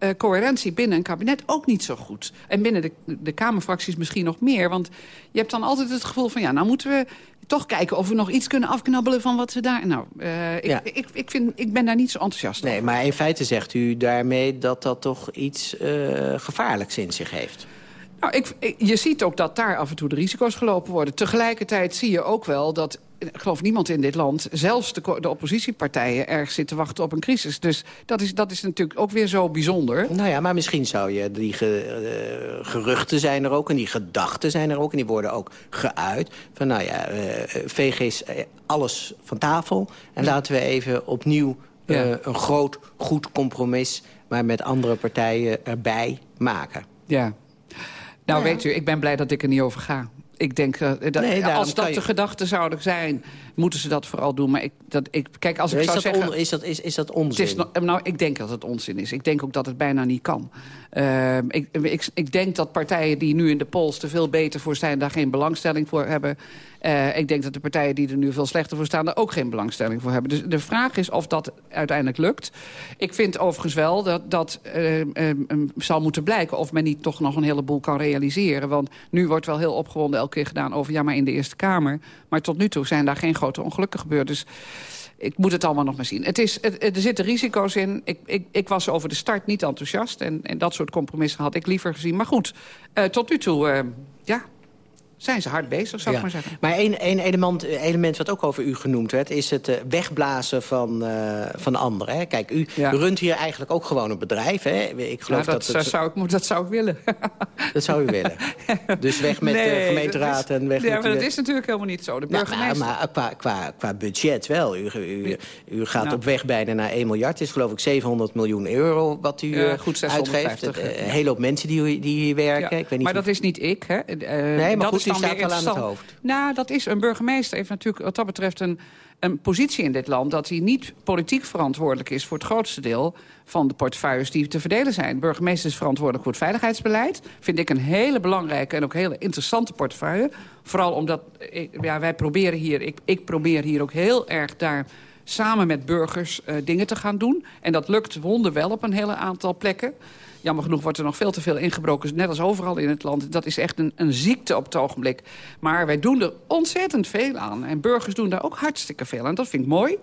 uh, coherentie binnen een kabinet ook niet zo goed. En binnen de, de Kamerfracties misschien nog meer. Want je hebt dan altijd het gevoel van... ja, nou moeten we toch kijken of we nog iets kunnen afknabbelen van wat ze daar... Nou, uh, ik, ik, ik, vind, ik ben daar niet zo enthousiast nee, over. maar in feite zegt u daarmee dat dat toch iets uh, gevaarlijks in zich heeft. Nou, ik, je ziet ook dat daar af en toe de risico's gelopen worden. Tegelijkertijd zie je ook wel dat ik geloof niemand in dit land, zelfs de, de, oppositiepartijen... erg zitten wachten op een crisis. Dus dat is, dat is natuurlijk ook weer zo bijzonder. Nou ja, maar misschien zou je... Die ge, uh, geruchten zijn er ook en die gedachten zijn er ook... en die worden ook geuit. Van nou ja, uh, VG is alles van tafel... en laten we even opnieuw uh, ja. een groot, goed compromis... maar met andere partijen erbij maken. Ja. Nou, ja. weet u, ik ben blij dat ik er niet over ga ik denk, uh, dat, nee, als dat de gedachten zouden zijn, moeten ze dat vooral doen. Maar ik, dat, ik, kijk, als ik is zou dat zeggen... On, is, dat, is, is dat onzin? Het is, nou, ik denk dat het onzin is. Ik denk ook dat het bijna niet kan. Uh, ik, ik, ik denk dat partijen die nu in de polls er veel beter voor zijn... daar geen belangstelling voor hebben. Uh, ik denk dat de partijen die er nu veel slechter voor staan... daar ook geen belangstelling voor hebben. Dus de vraag is of dat uiteindelijk lukt. Ik vind overigens wel dat dat uh, zal moeten blijken... of men niet toch nog een heleboel kan realiseren. Want nu wordt wel heel opgewonden elke keer gedaan over... ja, maar in de Eerste Kamer. Maar tot nu toe zijn daar geen grote ongelukken gebeurd. Dus ik moet het allemaal nog maar zien. Het is, er zitten risico's in. Ik, ik, ik was over de start niet enthousiast. En, en dat soort compromissen had ik liever gezien. Maar goed, uh, tot nu toe, uh, ja, zijn ze hard bezig, zou ja. ik maar zeggen. Maar één, element, element wat ook over u genoemd werd... is het uh, wegblazen van, uh, van anderen. Hè? Kijk, u, ja. runt hier eigenlijk ook gewoon een bedrijf. Hè? Ik geloof ja, dat, dat, het... zou ik, dat zou ik willen. dat zou u willen. Dus weg met nee, de gemeenteraad is, en weg ja, met... maar dat is natuurlijk helemaal niet zo. De burgemeester... Nou, maar, qua, qua, qua budget wel. U, u, u gaat nou. op weg bijna naar 1 miljard. Het is geloof ik 700 miljoen euro wat u ja, goed, 650, uitgeeft. Een hele hoop mensen die, die hier werken. Ik weet niet maar dat is niet ik. Hè. Uh, nee, maar dat goed, dan staat weer wel aan het hoofd. Nou, dat is een burgemeester heeft natuurlijk wat dat betreft een, een positie in dit land... dat hij niet politiek verantwoordelijk is voor het grootste deel van de portefeuilles die te verdelen zijn. De burgemeester is verantwoordelijk voor het veiligheidsbeleid. Vind ik een hele belangrijke en ook hele interessante portefeuille. Vooral omdat ik, ja, wij proberen hier, ik, ik probeer hier ook heel erg daar samen met burgers uh, dingen te gaan doen. En dat lukt wonderwel op een hele aantal plekken. Jammer genoeg wordt er nog veel te veel ingebroken, net als overal in het land. Dat is echt een, een ziekte op het ogenblik. Maar wij doen er ontzettend veel aan. En burgers doen daar ook hartstikke veel aan. Dat vind ik mooi.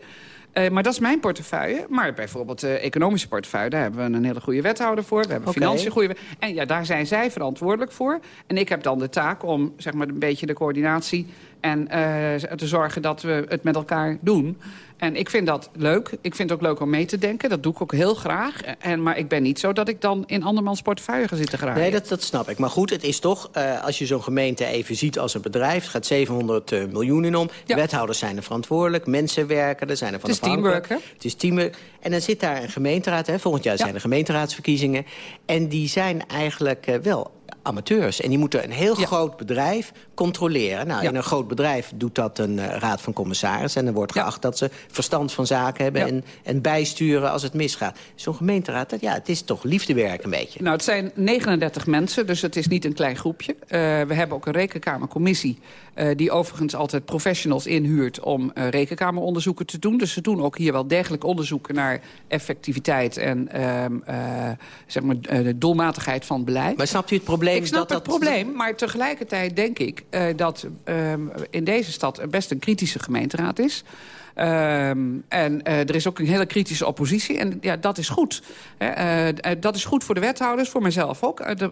Uh, maar dat is mijn portefeuille. Maar bijvoorbeeld de uh, economische portefeuille... daar hebben we een hele goede wethouder voor. We hebben okay. financiën goede... En ja, daar zijn zij verantwoordelijk voor. En ik heb dan de taak om zeg maar, een beetje de coördinatie... en uh, te zorgen dat we het met elkaar doen. En ik vind dat leuk. Ik vind het ook leuk om mee te denken. Dat doe ik ook heel graag. En, maar ik ben niet zo dat ik dan in andermans portefeuille ga zitten graag. Nee, dat, dat snap ik. Maar goed, het is toch, uh, als je zo'n gemeente even ziet als een bedrijf... het gaat 700 uh, miljoen in om. Ja. Wethouders zijn er verantwoordelijk. Mensen werken er, zijn er van Het is teamwork, hè? Het is teamwork. En dan zit daar een gemeenteraad. Hè? Volgend jaar ja. zijn er gemeenteraadsverkiezingen. En die zijn eigenlijk uh, wel amateurs. En die moeten een heel ja. groot bedrijf controleren. Nou, ja. in een groot bedrijf doet dat een uh, raad van commissarissen. En er wordt geacht ja. dat ze verstand van zaken hebben... En, en bijsturen als het misgaat. Zo'n gemeenteraad, dat, ja, het is toch liefdewerk een beetje. Nou, het zijn 39 mensen, dus het is niet een klein groepje. Uh, we hebben ook een rekenkamercommissie... Uh, die overigens altijd professionals inhuurt om rekenkameronderzoeken te doen. Dus ze doen ook hier wel degelijk onderzoeken naar effectiviteit... en zeg maar, de doelmatigheid van beleid. Maar snapt u het probleem? Ik snap dat het probleem, maar tegelijkertijd denk ik uh, dat um, in deze stad best een kritische gemeenteraad is. Um, en uh, er is ook een hele kritische oppositie. En ja, dat is goed. Uh, dat is goed voor de wethouders, voor mezelf ook. Er,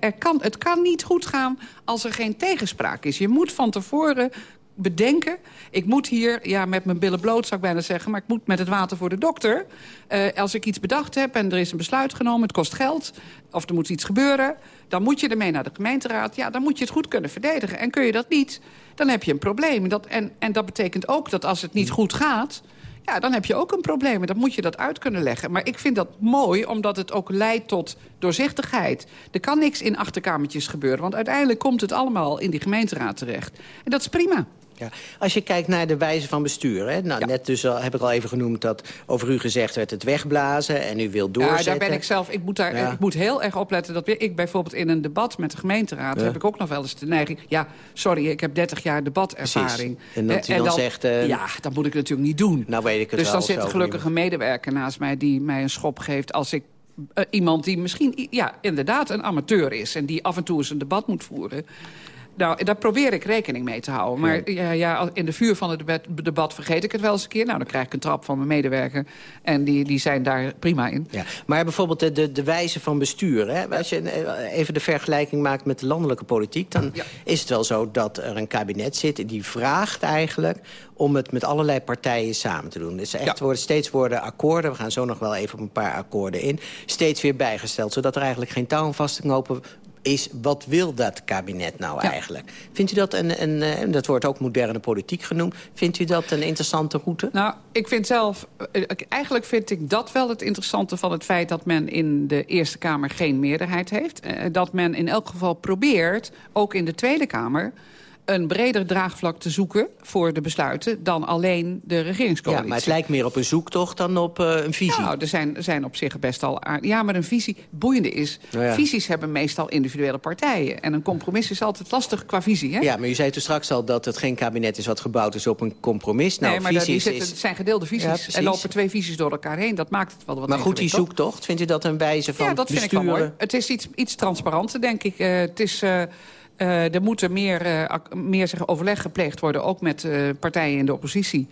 er kan, het kan niet goed gaan als er geen tegenspraak is. Je moet van tevoren bedenken. Ik moet hier, ja, met mijn billen bloot zou ik bijna zeggen... maar ik moet met het water voor de dokter. Uh, als ik iets bedacht heb en er is een besluit genomen... het kost geld, of er moet iets gebeuren... dan moet je ermee naar de gemeenteraad. Ja, dan moet je het goed kunnen verdedigen. En kun je dat niet, dan heb je een probleem. Dat, en, en dat betekent ook dat als het niet goed gaat... Ja, dan heb je ook een probleem. Dan moet je dat uit kunnen leggen. Maar ik vind dat mooi, omdat het ook leidt tot doorzichtigheid. Er kan niks in achterkamertjes gebeuren. Want uiteindelijk komt het allemaal in die gemeenteraad terecht. En dat is prima. Ja. Als je kijkt naar de wijze van bestuur. Hè? Nou, Net dus al, heb ik al even genoemd dat over u gezegd werd het wegblazen en u wilt doorzetten. Ja, daar ben ik zelf. Ik moet, daar, ik moet heel erg opletten. Dat ik bijvoorbeeld in een debat met de gemeenteraad... heb ik ook nog wel eens de neiging... ja, sorry, ik heb 30 jaar debatervaring. Precies. En dat u dan, dan, zegt... Uh, ja, dat moet ik natuurlijk niet doen. Nou weet ik het dus dan zit gelukkig een medewerker naast mij... die mij een schop geeft als ik uh, iemand die misschien ja, inderdaad een amateur is... en die af en toe eens een debat moet voeren... Nou, daar probeer ik rekening mee te houden. Maar ja. Ja, in de vuur van het debat, debat, vergeet ik het wel eens een keer. Nou, dan krijg ik een trap van mijn medewerker. En die, die zijn daar prima in. Ja. Maar bijvoorbeeld de, de, de wijze van bestuur. Hè? Als je even de vergelijking maakt met de landelijke politiek... dan is het wel zo dat er een kabinet zit die vraagt eigenlijk om het met allerlei partijen samen te doen. Dus echt worden, steeds worden akkoorden, we gaan zo nog wel even op een paar akkoorden in... steeds weer bijgesteld, zodat er eigenlijk geen touw vast te knopen is wat wil dat kabinet nou eigenlijk? Vindt u dat een, een, een, dat wordt ook moderne politiek genoemd... vindt u dat een interessante route? Nou, ik vind zelf... Eh, eigenlijk vind ik dat wel het interessante van het feit... dat men in de Eerste Kamer geen meerderheid heeft. Eh, dat men in elk geval probeert, ook in de Tweede Kamer een breder draagvlak te zoeken voor de besluiten... dan alleen de regeringscoalitie. Ja, maar het lijkt meer op een zoektocht dan op uh, een visie. Nou, er zijn, zijn op zich best al... Ja, maar een visie... boeiende is, oh visies hebben meestal individuele partijen. En een compromis is altijd lastig qua visie, hè? Ja, maar u zei toen straks al dat het geen kabinet is... wat gebouwd is op een compromis. Nou, nee, maar visies zitten, zijn gedeelde visies. er lopen twee visies door elkaar heen. Dat maakt het wel wat Maar goed, die zoektocht, vindt u dat een wijze van Ja, dat vind ik wel mooi. Het is iets, iets transparanter, denk ik. Uh, het is... Uh, uh, er moet meer, uh, meer zeg, overleg gepleegd worden, ook met uh, partijen in de oppositie.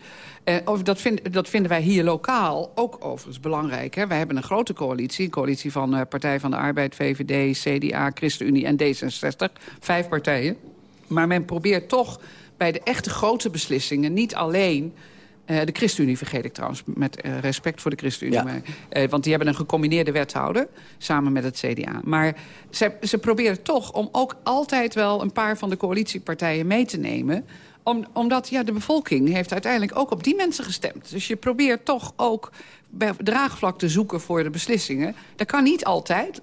Of dat, vind, dat, vinden wij hier lokaal ook overigens belangrijk. Hè. Wij hebben een grote coalitie, een coalitie van Partij van de Arbeid, VVD, CDA, ChristenUnie en D66. Vijf partijen. Maar men probeert toch bij de echte grote beslissingen niet alleen uh, de ChristenUnie vergeet ik trouwens, met uh, respect voor de ChristenUnie. Ja. Uh, want die hebben een gecombineerde wethouder, samen met het CDA. Maar ze, ze proberen toch om ook altijd wel een paar van de coalitiepartijen mee te nemen om, omdat ja, de bevolking heeft uiteindelijk ook op die mensen gestemd. Dus je probeert toch ook draagvlak te zoeken voor de beslissingen. Dat kan niet altijd.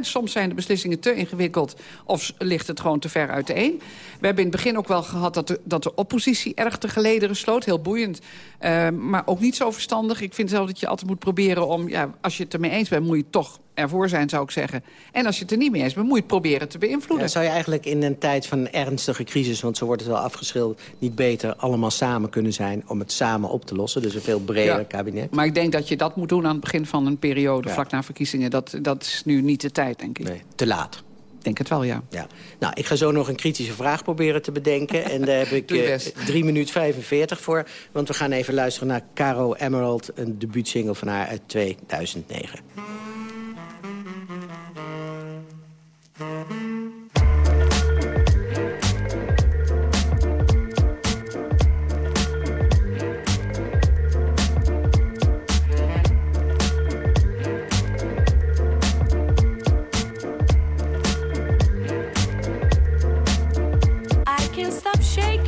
soms zijn de beslissingen te ingewikkeld of ligt het gewoon te ver uiteen. We hebben in het begin ook wel gehad dat de, dat de oppositie erg te gelederen sloot. Heel boeiend, uh, maar ook niet zo verstandig. Ik vind zelf dat je altijd moet proberen om... Ja, als je het ermee eens bent, moet je toch ervoor zijn, zou ik zeggen. En als je het er niet mee eens bent, moet je het proberen te beïnvloeden. Ja, zou je eigenlijk in een tijd van een ernstige crisis... want zo wordt het wel afgeschilderd, niet beter allemaal samen kunnen zijn... om het samen op te lossen, dus een veel breder kabinet? Maar ik denk dat je dat moet doen aan het begin van een periode... vlak na verkiezingen. Dat, dat is nu niet de tijd, denk ik. Nee, te laat. Ik denk het wel, ja. ja. Nou, ik ga zo nog een kritische vraag proberen te bedenken. en daar heb ik uh, 3 minuten 45 voor. Want we gaan even luisteren naar Caro Emerald... een debuutsingle van haar uit 2009. can't stop shaking.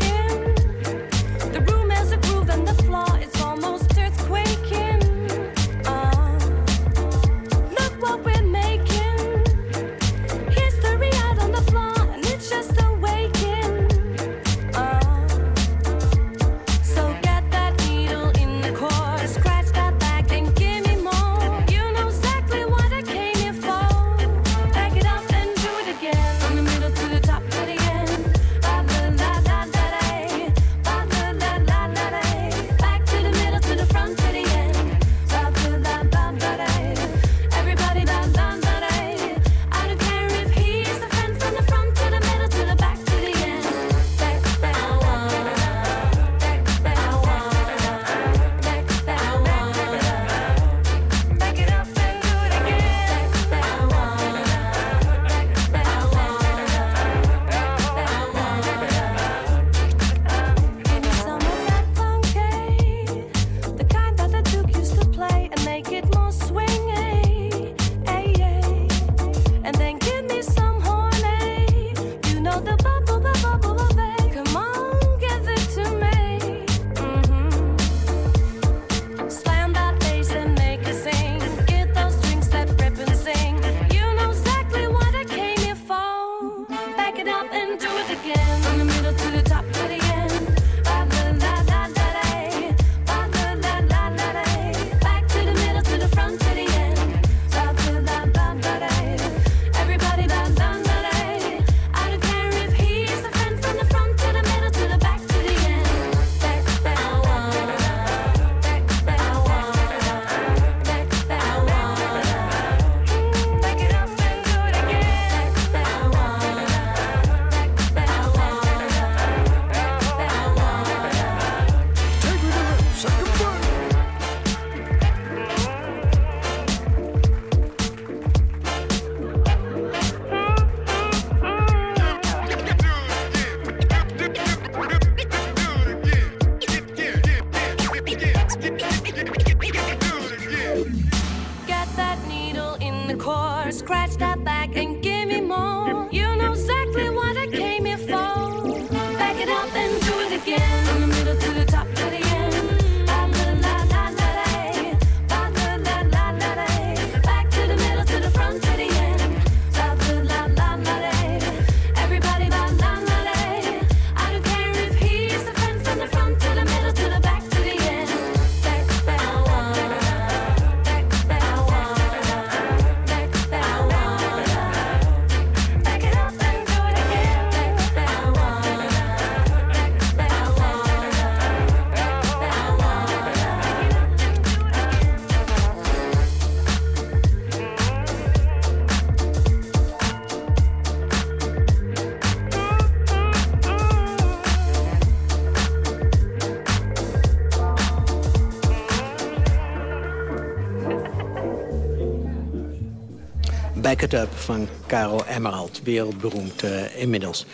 Back van Karel Emerald, wereldberoemd eh, inmiddels.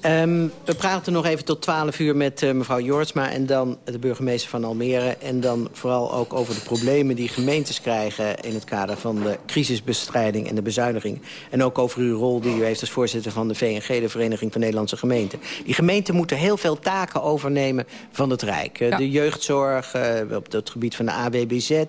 Ehm, we praten nog even tot 12 uur met eh, mevrouw Jortsma... en dan de burgemeester van Almere. En dan vooral ook over de problemen die gemeentes krijgen... in het kader van de crisisbestrijding en de bezuiniging. En ook over uw rol die u heeft als voorzitter van de VNG... de Vereniging van Nederlandse Gemeenten. Die gemeenten moeten heel veel taken overnemen van het Rijk. Eh, De jeugdzorg, eh, op het gebied van de AWBZ... eh,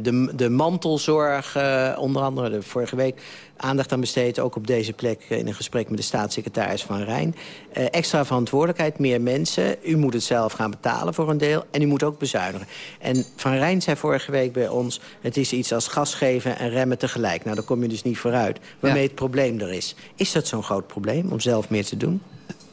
de, de mantelzorg, onder andere de vorige week aandacht aan besteed. Ook op deze plek in een gesprek met de staatssecretaris Van Rijn. Extra verantwoordelijkheid, meer mensen. U moet het zelf gaan betalen voor een deel. En u moet ook bezuinigen. En Van Rijn zei vorige week bij ons... het is iets als gas geven en remmen tegelijk. Nou, daar kom je dus niet vooruit. Waarmee het probleem er is. Is dat zo'n groot probleem om zelf meer te doen?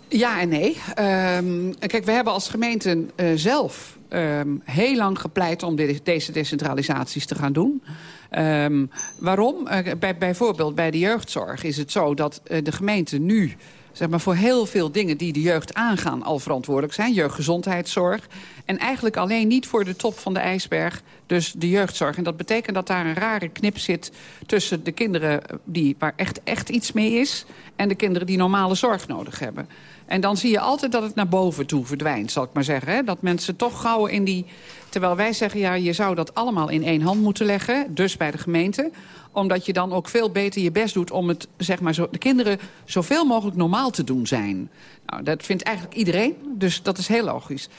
Ja en nee. Ehm, kijk, we hebben als gemeente eh, zelf ehm, heel lang gepleit om de- deze decentralisaties te gaan doen. Ehm, waarom? Eh, bij, bijvoorbeeld bij de jeugdzorg is het zo dat eh, de gemeente nu zeg maar, voor heel veel dingen die de jeugd aangaan al verantwoordelijk zijn. Jeugdgezondheidszorg. En eigenlijk alleen niet voor de top van de ijsberg, dus de jeugdzorg. En dat betekent dat daar een rare knip zit tussen de kinderen die, waar echt, echt iets mee is... en de kinderen die normale zorg nodig hebben. En dan zie je altijd dat het naar boven toe verdwijnt, zal ik maar zeggen. Hè? Dat mensen toch gauw in die... Terwijl wij zeggen, ja, je zou dat allemaal in één hand moeten leggen. Dus bij de gemeente omdat je dan ook veel beter je best doet om het, zeg maar, zo, de kinderen zoveel mogelijk normaal te doen zijn. Nou, dat vindt eigenlijk iedereen, dus dat is heel logisch.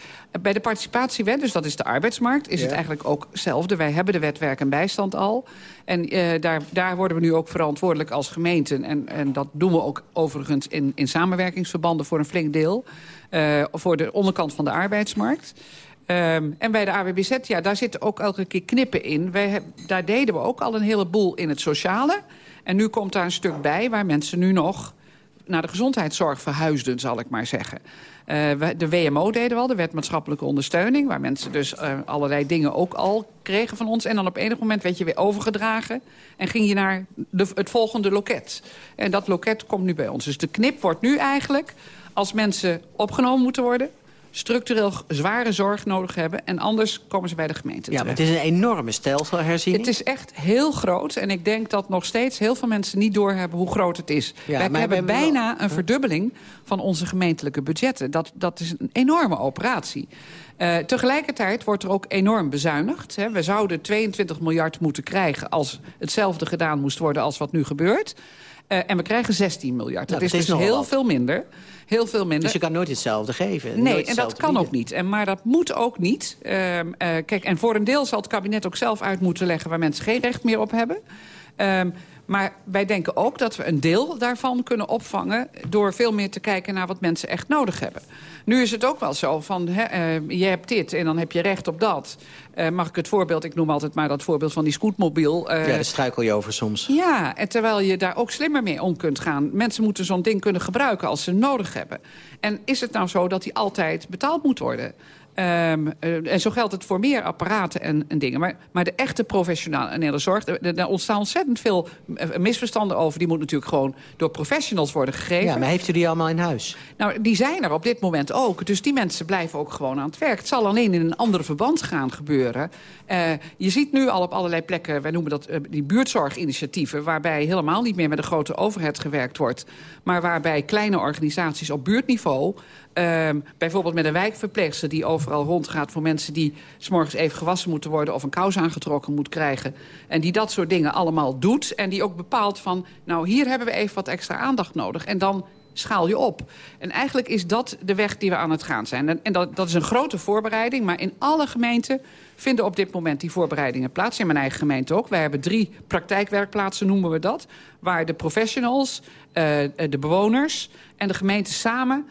Bij de participatiewet, dus dat is de arbeidsmarkt, is het eigenlijk ook hetzelfde. Wij hebben de wet werk en bijstand al. En eh, daar, daar worden we nu ook verantwoordelijk als gemeente. En, en dat doen we ook overigens in, in samenwerkingsverbanden voor een flink deel. eh, voor de onderkant van de arbeidsmarkt. Ehm, en bij de AWBZ, ja, daar zitten ook elke keer knippen in. Wij daar deden we ook al een heleboel in het sociale. En nu komt daar een stuk bij waar mensen nu nog naar de gezondheidszorg verhuisden, zal ik maar zeggen. Eh, de WMO deden we al, de wet maatschappelijke ondersteuning... waar mensen dus eh, allerlei dingen ook al kregen van ons. En dan op enig moment werd je weer overgedragen... en ging je naar de, het volgende loket. En dat loket komt nu bij ons. Dus de knip wordt nu eigenlijk, als mensen opgenomen moeten worden structureel zware zorg nodig hebben... en anders komen ze bij de gemeente Ja, maar het is een enorme stelselherziening. Het is echt heel groot. En ik denk dat nog steeds heel veel mensen niet doorhebben hoe groot het is. Ja, Wij maar hebben we hebben bijna een verdubbeling van onze gemeentelijke budgetten. Dat, dat is een enorme operatie. Eh, tegelijkertijd wordt er ook enorm bezuinigd. Hè. We zouden 22 miljard moeten krijgen... als hetzelfde gedaan moest worden als wat nu gebeurt. Eh, en we krijgen 16 miljard. Nou, dat is dat is dus heel wat. veel minder. Heel veel minder. Dus je kan nooit hetzelfde geven. Nee, en dat kan bieden. ook niet. En, maar dat moet ook niet. Ehm, eh, kijk, en voor een deel zal het kabinet ook zelf uit moeten leggen... waar mensen geen recht meer op hebben. Ehm, maar wij denken ook dat we een deel daarvan kunnen opvangen... door veel meer te kijken naar wat mensen echt nodig hebben. Nu is het ook wel zo van, hè, eh, je hebt dit en dan heb je recht op dat. Eh, mag ik het voorbeeld, ik noem altijd maar dat voorbeeld van die scootmobiel... eh, Ja, daar struikel je over soms. ja, en terwijl je daar ook slimmer mee om kunt gaan. Mensen moeten zo'n ding kunnen gebruiken als ze nodig hebben. En is het nou zo dat die altijd betaald moet worden? Ehm, eh, en zo geldt het voor meer apparaten en, en dingen. Maar, maar de echte professionele zorg... daar ontstaan ontzettend veel eh, misverstanden over. Die moet natuurlijk gewoon door professionals worden gegeven. Ja, maar heeft u die allemaal in huis? Nou, die zijn er op dit moment ook. Dus die mensen blijven ook gewoon aan het werk. Het zal alleen in een andere verband gaan gebeuren. Eh, je ziet nu al op allerlei plekken, wij noemen dat die buurtzorginitiatieven... waarbij helemaal niet meer met een grote overheid gewerkt wordt... maar waarbij kleine organisaties op buurtniveau... ehm, bijvoorbeeld met een wijkverpleegster die over overal rondgaat... voor mensen die s'morgens even gewassen moeten worden... of een kous aangetrokken moet krijgen. En die dat soort dingen allemaal doet. En die ook bepaalt van, nou, hier hebben we even wat extra aandacht nodig. En dan schaal je op. En eigenlijk is dat de weg die we aan het gaan zijn. En, en dat, dat is een grote voorbereiding, maar in alle gemeenten vinden op dit moment die voorbereidingen plaats. In mijn eigen gemeente ook. Wij hebben drie praktijkwerkplaatsen, noemen we dat. Waar de professionals, uh, de bewoners en de gemeente samen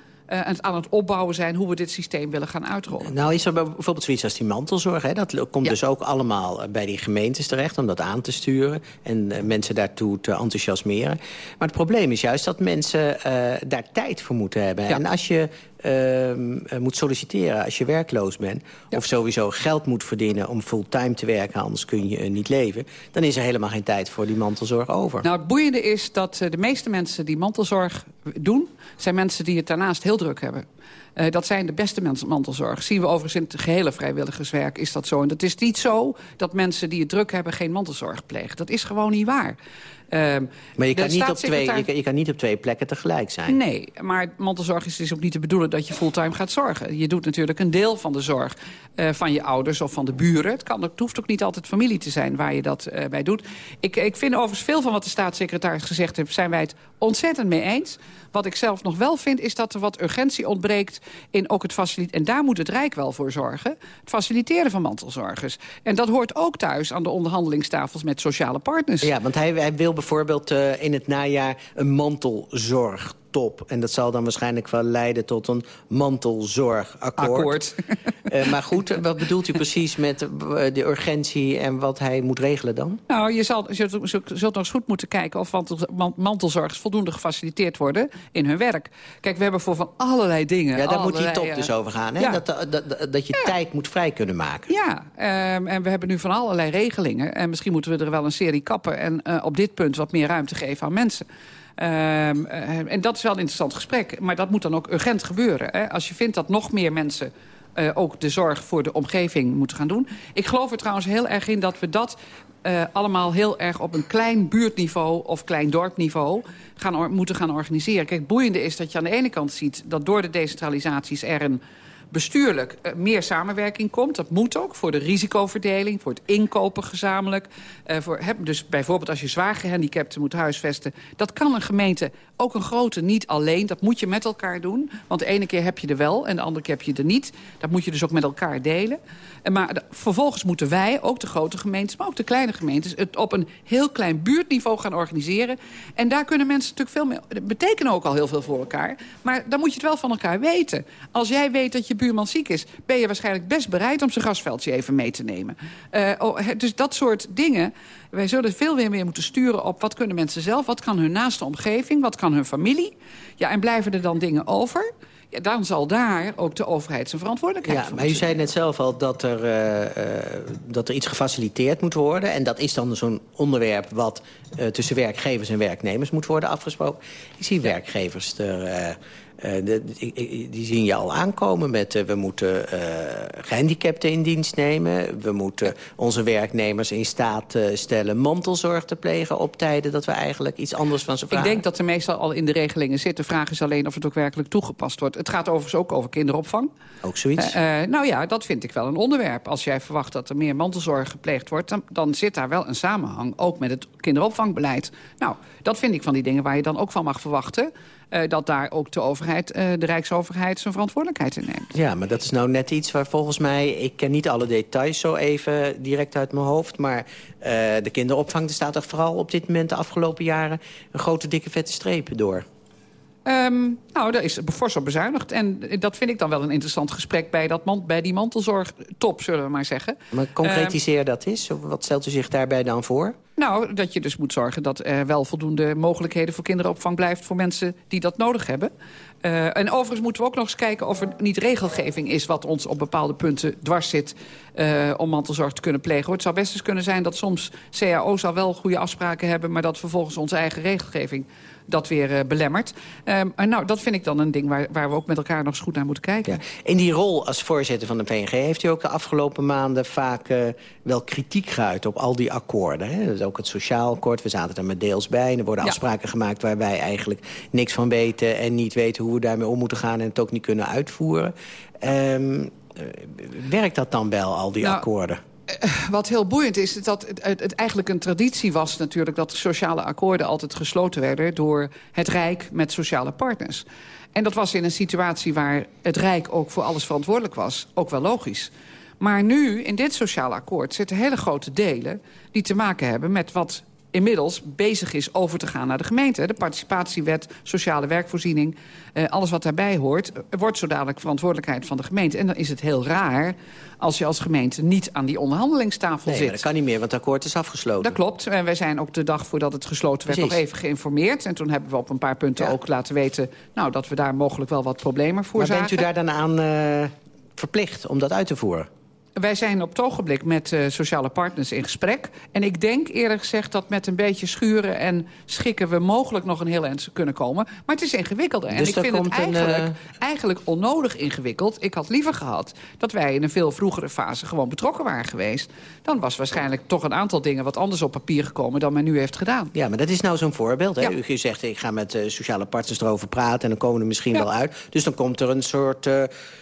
aan het opbouwen zijn... hoe we dit systeem willen gaan uitrollen. Nou is er bijvoorbeeld zoiets als die mantelzorg. Hè? Dat komt ja. dus ook allemaal bij die gemeentes terecht... om dat aan te sturen en uh, mensen daartoe te enthousiasmeren. Maar het probleem is juist dat mensen daar tijd voor moeten hebben. Ja. En als je moet solliciteren als je werkloos bent... Ja. of sowieso geld moet verdienen om fulltime te werken... anders kun je uh, niet leven... dan is er helemaal geen tijd voor die mantelzorg over. Nou, het boeiende is dat uh, de meeste mensen die mantelzorg doen... zijn mensen die het daarnaast heel druk hebben. Uh, dat zijn de beste mensen mantelzorg. Zien we overigens in het gehele vrijwilligerswerk is dat zo. En het is niet zo dat mensen die het druk hebben geen mantelzorg plegen. Dat is gewoon niet waar. Um, maar je kan, niet op twee, je, kan, je kan niet op twee plekken tegelijk zijn. Nee, maar mantelzorg is dus ook niet te bedoelen dat je fulltime gaat zorgen. Je doet natuurlijk een deel van de zorg uh, van je ouders of van de buren. Het, kan, het hoeft ook niet altijd familie te zijn waar je dat uh, bij doet. Ik, ik vind overigens veel van wat de staatssecretaris gezegd heeft... zijn wij het ontzettend mee eens. Wat ik zelf nog wel vind, is dat er wat urgentie ontbreekt... in ook het faciliteren, en daar moet het Rijk wel voor zorgen... het faciliteren van mantelzorgers. En dat hoort ook thuis aan de onderhandelingstafels met sociale partners. Ja, want hij, hij wil bijvoorbeeld uh, in het najaar een mantelzorg top. En dat zal dan waarschijnlijk wel leiden tot een mantelzorgakkoord. Akkoord. uh, maar goed, wat bedoelt u precies met de urgentie en wat hij moet regelen dan? Nou, je, zal, je zult nog eens goed moeten kijken of mantelzorgers voldoende gefaciliteerd worden in hun werk. Kijk, we hebben voor van allerlei dingen... Ja, daar allerlei, moet die top dus over gaan, hè? Ja. Dat, dat, dat, dat, je ja. tijd moet vrij kunnen maken. Ja, um, en we hebben nu van allerlei regelingen. En misschien moeten we er wel een serie kappen en uh, op dit punt wat meer ruimte geven aan mensen. Um, uh, en dat is wel een interessant gesprek. Maar dat moet dan ook urgent gebeuren. Hè? Als je vindt dat nog meer mensen uh, ook de zorg voor de omgeving moeten gaan doen. Ik geloof er trouwens heel erg in dat we dat uh, allemaal heel erg op een klein buurtniveau of klein dorpniveau gaan, moeten gaan organiseren. Kijk, het boeiende is dat je aan de ene kant ziet dat door de decentralisaties er een bestuurlijk uh, meer samenwerking komt. Dat moet ook voor de risicoverdeling, voor het inkopen gezamenlijk. Uh, voor, dus bijvoorbeeld als je zwaar gehandicapten moet huisvesten... dat kan een gemeente, ook een grote, niet alleen. Dat moet je met elkaar doen. Want de ene keer heb je er wel en de andere keer heb je er niet. Dat moet je dus ook met elkaar delen. En maar de, vervolgens moeten wij, ook de grote gemeentes... maar ook de kleine gemeentes, het op een heel klein buurtniveau gaan organiseren. En daar kunnen mensen natuurlijk veel meer... betekenen ook al heel veel voor elkaar. Maar dan moet je het wel van elkaar weten. Als jij weet dat je buurman ziek is... ben je waarschijnlijk best bereid om zijn gasveldje even mee te nemen. Uh, oh, dus dat soort dingen... Wij zullen veel meer, meer moeten sturen op wat kunnen mensen zelf... wat kan hun naaste omgeving, wat kan hun familie. Ja, en blijven er dan dingen over... Ja, dan zal daar ook de overheid zijn verantwoordelijkheid Ja, maar u zei net zelf al dat er, uh, uh, dat er iets gefaciliteerd moet worden. En dat is dan zo'n onderwerp wat uh, tussen werkgevers en werknemers moet worden afgesproken. Ik zie werkgevers er... De, die, die zien je al aankomen met... Uh, we moeten uh, gehandicapten in dienst nemen. We moeten onze werknemers in staat stellen mantelzorg te plegen... op tijden dat we eigenlijk iets anders van ze vragen. Ik denk dat er meestal al in de regelingen zit. De vraag is alleen of het ook werkelijk toegepast wordt. Het gaat overigens ook over kinderopvang. Ook zoiets? nou ja, dat vind ik wel een onderwerp. Als jij verwacht dat er meer mantelzorg gepleegd wordt... dan, dan zit daar wel een samenhang, ook met het kinderopvangbeleid. Nou, dat vind ik van die dingen waar je dan ook van mag verwachten... Uh, dat daar ook de overheid, uh, de Rijksoverheid zijn verantwoordelijkheid in neemt. Ja, maar dat is nou net iets waar volgens mij... ik ken niet alle details zo even direct uit mijn hoofd... maar uh, de kinderopvang, er staat er vooral op dit moment de afgelopen jaren... een grote dikke vette streep door. Um, nou, daar is fors op bezuinigd. En dat vind ik dan wel een interessant gesprek bij, dat man, bij die mantelzorgtop, zullen we maar zeggen. Maar concretiseer um, dat eens. Wat stelt u zich daarbij dan voor? Nou, dat je dus moet zorgen dat er wel voldoende mogelijkheden voor kinderopvang blijft... voor mensen die dat nodig hebben. Uh, en overigens moeten we ook nog eens kijken of er niet regelgeving is... wat ons op bepaalde punten dwars zit uh, om mantelzorg te kunnen plegen. Het zou best eens kunnen zijn dat soms CAO's al wel goede afspraken hebben... maar dat vervolgens onze eigen regelgeving dat weer uh, belemmert. Um, nou, dat vind ik dan een ding waar, waar we ook met elkaar nog eens goed naar moeten kijken. Ja. In die rol als voorzitter van de PNG heeft u ook de afgelopen maanden vaak uh, wel kritiek geuit op al die akkoorden. Hè? Dus ook het sociaal akkoord, we zaten er met deels bij. En er worden ja. afspraken gemaakt waar wij eigenlijk niks van weten... en niet weten hoe we daarmee om moeten gaan en het ook niet kunnen uitvoeren. Um, Eh, werkt dat dan wel, al die Nou, akkoorden? Wat heel boeiend is, is dat het, het, eigenlijk een traditie was natuurlijk... dat sociale akkoorden altijd gesloten werden door het Rijk met sociale partners. En dat was in een situatie waar het Rijk ook voor alles verantwoordelijk was. Ook wel logisch. Maar nu, in dit sociale akkoord, zitten hele grote delen... die te maken hebben met wat inmiddels bezig is over te gaan naar de gemeente. De participatiewet, sociale werkvoorziening, eh, alles wat daarbij hoort... eh, wordt zo dadelijk verantwoordelijkheid van de gemeente. En dan is het heel raar als je als gemeente niet aan die onderhandelingstafel Nee, zit. maar dat kan niet meer, want het akkoord is afgesloten. Dat klopt. En wij zijn ook de dag voordat het gesloten werd Precies. nog even geïnformeerd. En toen hebben we op een paar punten Ja. ook laten weten... Nou, dat we daar mogelijk wel wat problemen voor Maar zagen. bent u daar dan aan eh, verplicht om dat uit te voeren? Wij zijn op het ogenblik met eh, sociale partners in gesprek. En ik denk eerlijk gezegd dat met een beetje schuren en schikken... we mogelijk nog een heel eind kunnen komen. Maar het is ingewikkelder. en Dus ik vind het een, eh, eigenlijk onnodig ingewikkeld. Ik had liever gehad dat wij in een veel vroegere fase... gewoon betrokken waren geweest. Dan was waarschijnlijk toch een aantal dingen wat anders op papier gekomen... dan men nu heeft gedaan. Ja, maar dat is nou zo'n voorbeeld. Hè? Ja. U zegt, ik ga met eh, sociale partners erover praten... en dan komen we er misschien wel uit. Dus dan komt er een soort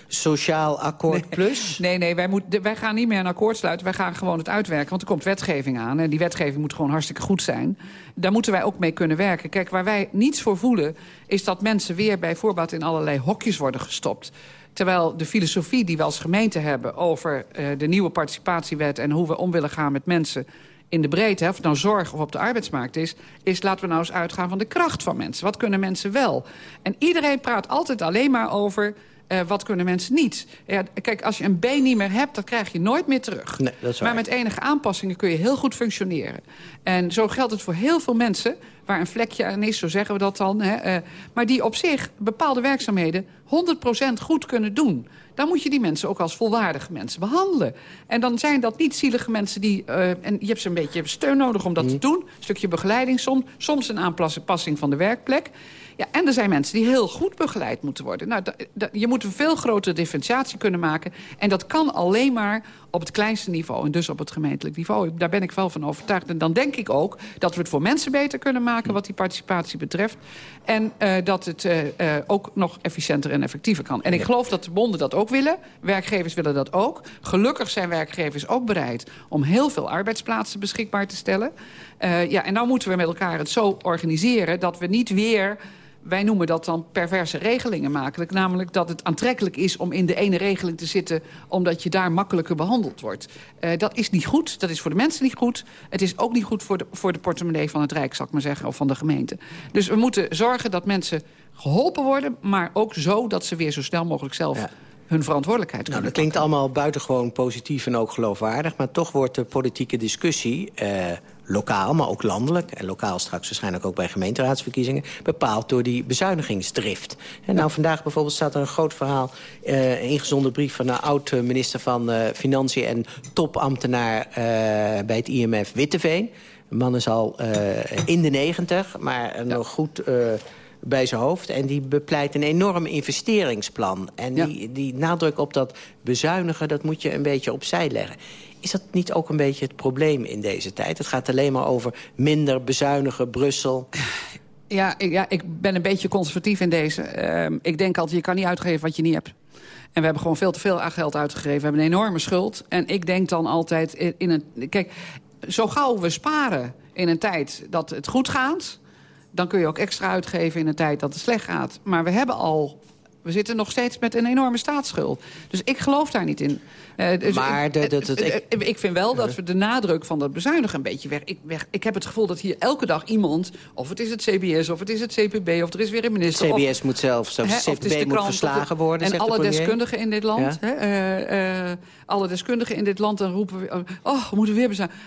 sociaal akkoord plus. Nee, nee, wij, moet, de- wij gaan niet meer een akkoord sluiten. Wij gaan gewoon het uitwerken, want er komt wetgeving aan. En die wetgeving moet gewoon hartstikke goed zijn. Daar moeten wij ook mee kunnen werken. Kijk, waar wij niets voor voelen... is dat mensen weer bij voorbaat in allerlei hokjes worden gestopt. Terwijl de filosofie die we als gemeente hebben... over eh, de nieuwe participatiewet en hoe we om willen gaan met mensen in de breedte, of het nou zorg of op de arbeidsmarkt is... is laten we nou eens uitgaan van de kracht van mensen. Wat kunnen mensen wel? En iedereen praat altijd alleen maar over... eh, wat kunnen mensen niet? Ja, kijk, als je een been niet meer hebt, dat krijg je nooit meer terug. Nee, waar. maar met enige aanpassingen kun je heel goed functioneren. En zo geldt het voor heel veel mensen... waar een vlekje aan is, zo zeggen we dat dan. Hè, eh, maar die op zich bepaalde werkzaamheden 100% goed kunnen doen. Dan moet je die mensen ook als volwaardige mensen behandelen. En dan zijn dat niet zielige mensen die... eh, en je hebt ze een beetje steun nodig om dat Mhm. te doen. Een stukje begeleiding soms. Soms een aanpassing van de werkplek. Ja, en er zijn mensen die heel goed begeleid moeten worden. Nou, je moet een veel grotere differentiatie kunnen maken. En dat kan alleen maar op het kleinste niveau. En dus op het gemeentelijk niveau. Daar ben ik wel van overtuigd. En dan denk ik ook dat we het voor mensen beter kunnen maken... wat die participatie betreft. En eh, dat het eh, eh, ook nog efficiënter en effectiever kan. En ik geloof dat de bonden dat ook willen. Werkgevers willen dat ook. Gelukkig zijn werkgevers ook bereid... om heel veel arbeidsplaatsen beschikbaar te stellen. Ja, en nou moeten we met elkaar het zo organiseren... dat we niet weer wij noemen dat dan perverse regelingen maken. Namelijk dat het aantrekkelijk is om in de ene regeling te zitten... omdat je daar makkelijker behandeld wordt. Eh, dat is niet goed, dat is voor de mensen niet goed. Het is ook niet goed voor de, voor de portemonnee van het Rijk, zal ik maar zeggen... of van de gemeente. Dus we moeten zorgen dat mensen geholpen worden... maar ook zo dat ze weer zo snel mogelijk zelf... hun verantwoordelijkheid Nou, dat klinkt allemaal buitengewoon positief en ook geloofwaardig... maar toch wordt de politieke discussie, eh, lokaal, maar ook landelijk... en lokaal straks waarschijnlijk ook bij gemeenteraadsverkiezingen... bepaald door die bezuinigingsdrift. En nou, vandaag bijvoorbeeld staat er een groot verhaal... eh, een ingezonden brief van de oud-minister van eh, Financiën... en topambtenaar eh, bij het IMF Witteveen. De man is al eh, in de negentig, maar eh, nog goed... eh, bij zijn hoofd. En die bepleit een enorm investeringsplan. En die, die nadruk op dat bezuinigen, dat moet je een beetje opzij leggen. Is dat niet ook een beetje het probleem in deze tijd? Het gaat alleen maar over minder bezuinigen, Brussel. Ja, ik, ja, ik ben een beetje conservatief in deze. Ehm, ik denk altijd, je kan niet uitgeven wat je niet hebt. En we hebben gewoon veel te veel geld uitgegeven. We hebben een enorme schuld. En ik denk dan altijd in een... Kijk, zo gauw we sparen in een tijd dat het goed gaat... dan kun je ook extra uitgeven in een tijd dat het slecht gaat. Maar we hebben al... We zitten nog steeds met een enorme staatsschuld. Dus ik geloof daar niet in. Eh, dus Maar ik, de- de- de- eh, ik- ik vind wel dat we de nadruk van dat bezuinigen een beetje weg... Ik, weg. ik heb het gevoel dat hier elke dag iemand... of het is het CBS, of het is het CPB, of er is weer een minister... CBS moet zelf, Hè, is CPB moet verslagen worden, En de alle deskundigen in dit land. Ja. Hè, eh, alle deskundigen in dit land, dan roepen we... Oh, we moeten weer bezuinigen.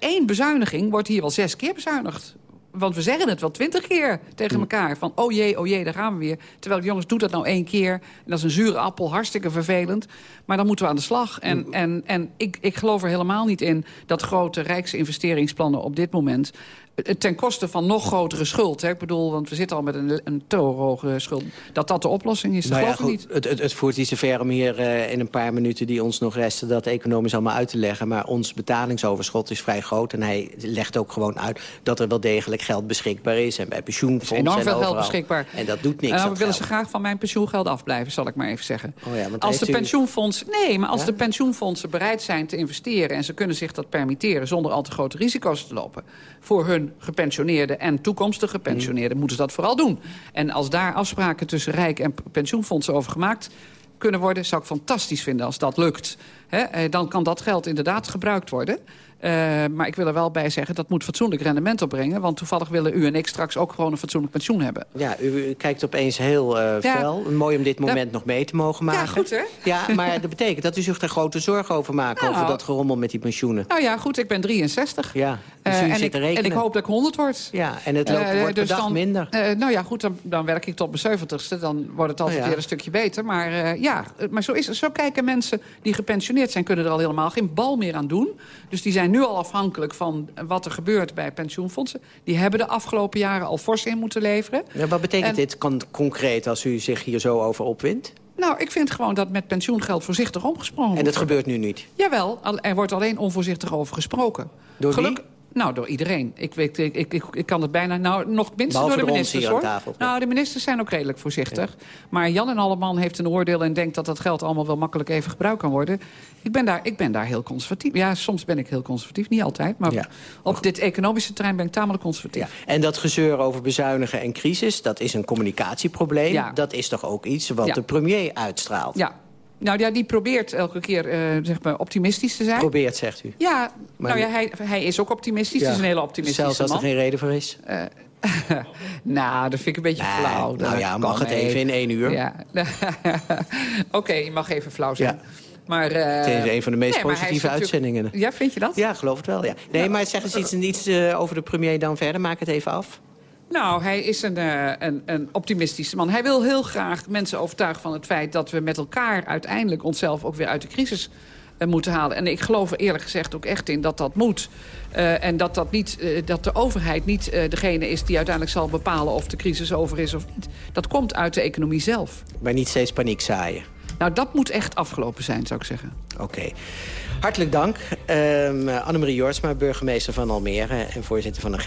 Eén bezuiniging wordt hier wel zes keer bezuinigd. Want we zeggen het wel twintig keer tegen elkaar. Van, oh jee, oh jee, daar gaan we weer. Terwijl, jongens, doe dat nou één keer. En dat is een zure appel, hartstikke vervelend. Maar dan moeten we aan de slag. En, en, en ik, ik geloof er helemaal niet in dat grote rijksinvesteringsplannen op dit moment... eh, ten koste van nog grotere schuld. Hè? Ik bedoel, want we zitten al met een, een te hoge schuld. Dat dat de oplossing is, dat Nou ja, geloof ik niet. het, het, het voert niet zo ver om hier eh, in een paar minuten die ons nog resten... dat economisch allemaal uit te leggen. Maar ons betalingsoverschot is vrij groot. En hij legt ook gewoon uit dat er wel degelijk geld beschikbaar is... en bij pensioenfondsen enorm en veel geld beschikbaar. En dat doet niks. Dan dat willen geld. ze graag van mijn pensioengeld afblijven, zal ik maar even zeggen. Oh ja, want als de u- pensioenfondsen, nee, maar als Ja? de pensioenfondsen bereid zijn te investeren... en ze kunnen zich dat permitteren zonder al te grote risico's te lopen... voor hun gepensioneerden en toekomstige gepensioneerden... moeten ze dat vooral doen. En als daar afspraken tussen Rijk en pensioenfondsen over gemaakt kunnen worden... zou ik fantastisch vinden als dat lukt. Eh, Dan kan dat geld inderdaad gebruikt worden... Eh, maar ik wil er wel bij zeggen, dat moet fatsoenlijk rendement opbrengen. Want toevallig willen u en ik straks ook gewoon een fatsoenlijk pensioen hebben. Ja, u, u kijkt opeens heel eh Ja. fel. Mooi om dit moment nog mee te mogen maken. goed, hè? Ja, maar dat betekent dat u zich er grote zorgen over maakt... Nou. over dat gerommel met die pensioenen. Nou ja, goed, ik ben 63. Ja, dus Eh, u en, zit ik, en ik hoop dat ik 100 word. Ja, en het loopt, wordt per dus dag dan, minder. nou ja, goed, dan, dan werk ik tot mijn 70ste. Dan wordt het altijd Oh ja. weer een stukje beter. Maar ja, maar zo, is, zo kijken mensen die gepensioneerd zijn... kunnen er al helemaal geen bal meer aan doen. Dus die zijn nu al afhankelijk van wat er gebeurt bij pensioenfondsen. Die hebben de afgelopen jaren al fors in moeten leveren. Ja, wat betekent En- dit con- concreet als u zich hier zo over opwindt? Nou, ik vind gewoon dat met pensioengeld voorzichtig omgesprongen En moet dat gebeurt nu niet. Jawel, er wordt alleen onvoorzichtig over gesproken. Door? Geluk- Nou, door iedereen. Ik, weet, ik, ik, ik, ik kan het bijna... Nou, nog minstens door de ministers, hoor. tafel. Nou, de ministers zijn ook redelijk voorzichtig. Maar Jan en Alleman heeft een oordeel en denkt dat dat geld allemaal wel makkelijk even gebruikt kan worden. Ik ben daar, ik ben daar heel conservatief. Ja, soms ben ik heel conservatief. Niet altijd, maar Ja. op dit economische terrein ben ik tamelijk conservatief. Ja. En dat gezeur over bezuinigen en crisis, dat is een communicatieprobleem. Dat is toch ook iets wat de premier uitstraalt? Ja. Nou ja, die probeert elke keer eh, zeg maar optimistisch te zijn. Probeert, zegt u. Ja, Maar- nou ja, hij, hij is ook optimistisch. Ja. Is een hele optimistische Zelfs als er geen reden voor is. nou, dat vind ik een beetje Nee, flauw. nou ja, mag het even in één uur? Ja. Oké, je mag even flauw zijn. Ja. Maar, eh, Het is een van de meest nee, positieve uitzendingen. Ja, vind je dat? Ja, geloof het wel, ja. Nee, maar zeg eens iets, iets eh, over de premier dan verder. Maak het even af. Nou, hij is een, eh, een, een optimistische man. Hij wil heel graag mensen overtuigen van het feit... dat we met elkaar uiteindelijk onszelf ook weer uit de crisis eh, moeten halen. En ik geloof er eerlijk gezegd ook echt in dat dat moet. Eh, en dat, dat, niet, dat de overheid niet degene is die uiteindelijk zal bepalen... of de crisis over is of niet. Dat komt uit de economie zelf. Maar niet steeds paniek zaaien. Nou, dat moet echt afgelopen zijn, zou ik zeggen. Oké. Hartelijk dank. Um, Annemarie Jortsma, burgemeester van Almere... en voorzitter van de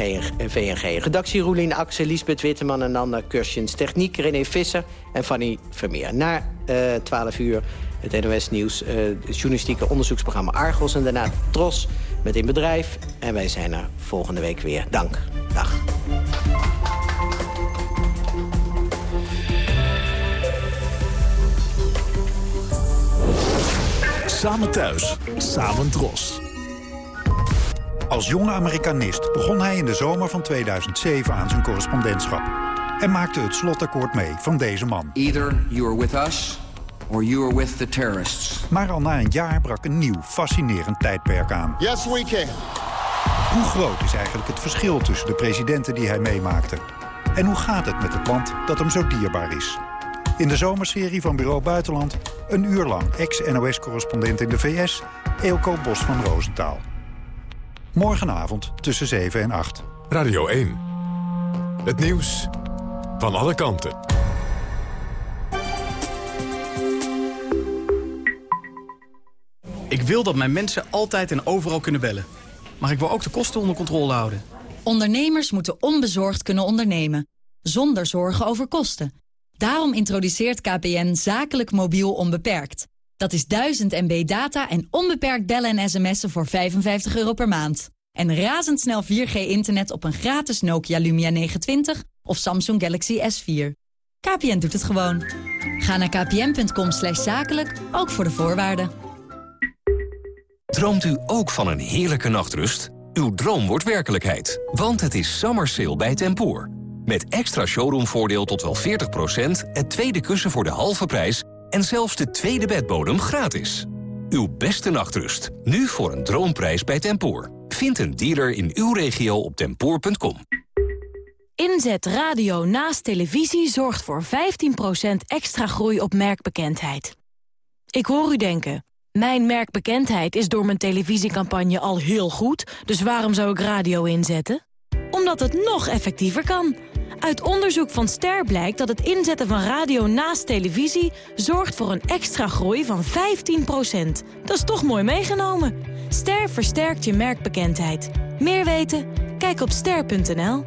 VNG. Redactie Roelien Axel, Lisbeth Witteman en Nanda Kursjens. Techniek René Visser en Fanny Vermeer. Na eh 12 uur het NOS Nieuws, eh, het journalistieke onderzoeksprogramma Argos... en daarna Tros met In Bedrijf. En wij zijn er volgende week weer. Dank. Dag. Samen thuis, samen dros. Als jonge Amerikanist begon hij in de zomer van 2007 aan zijn correspondentschap. En maakte het slotakkoord mee van deze man. Either you are with us or you are with the terrorists. Maar al na een jaar brak een nieuw, fascinerend tijdperk aan. Yes, we can. Hoe groot is eigenlijk het verschil tussen de presidenten die hij meemaakte? En hoe gaat het met het land dat hem zo dierbaar is? In de zomerserie van Bureau Buitenland... een uur lang ex-NOS-correspondent in de VS... Eelco Bos van Roosentaal. Morgenavond tussen 7 en 8. Radio 1. Het nieuws van alle kanten. Ik wil dat mijn mensen altijd en overal kunnen bellen. Maar ik wil ook de kosten onder controle houden. Ondernemers moeten onbezorgd kunnen ondernemen. Zonder zorgen over kosten. Daarom introduceert KPN zakelijk mobiel onbeperkt. Dat is 1000 MB data en onbeperkt bellen en sms'en voor 55 euro per maand. En razendsnel 4G-internet op een gratis Nokia Lumia 920 of Samsung Galaxy S4. KPN doet het gewoon. Ga naar kpn.com slash zakelijk, ook voor de voorwaarden. Droomt u ook van een heerlijke nachtrust? Uw droom wordt werkelijkheid, want het is summer sale bij Tempoor. Met extra showroomvoordeel tot wel 40%, het tweede kussen voor de halve prijs... en zelfs de tweede bedbodem gratis. Uw beste nachtrust, nu voor een droomprijs bij Tempoor. Vind een dealer in uw regio op tempoor.com. Inzet radio naast televisie zorgt voor 15% extra groei op merkbekendheid. Ik hoor u denken, mijn merkbekendheid is door mijn televisiecampagne al heel goed... dus waarom zou ik radio inzetten? Omdat het nog effectiever kan. Uit onderzoek van Ster blijkt dat het inzetten van radio naast televisie... zorgt voor een extra groei van 15%. Dat is toch mooi meegenomen. Ster versterkt je merkbekendheid. Meer weten? Kijk op ster.nl.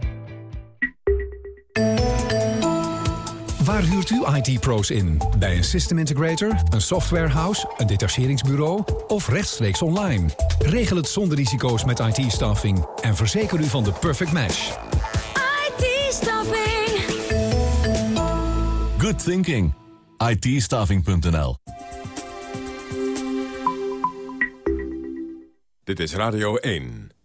Waar huurt u IT-pro's in? Bij een system integrator, een softwarehouse, een detacheringsbureau of rechtstreeks online? Regel het zonder risico's met IT-staffing en verzeker u van de perfect match. IT-staffing. Good thinking. itstaffing.nl Dit is Radio 1.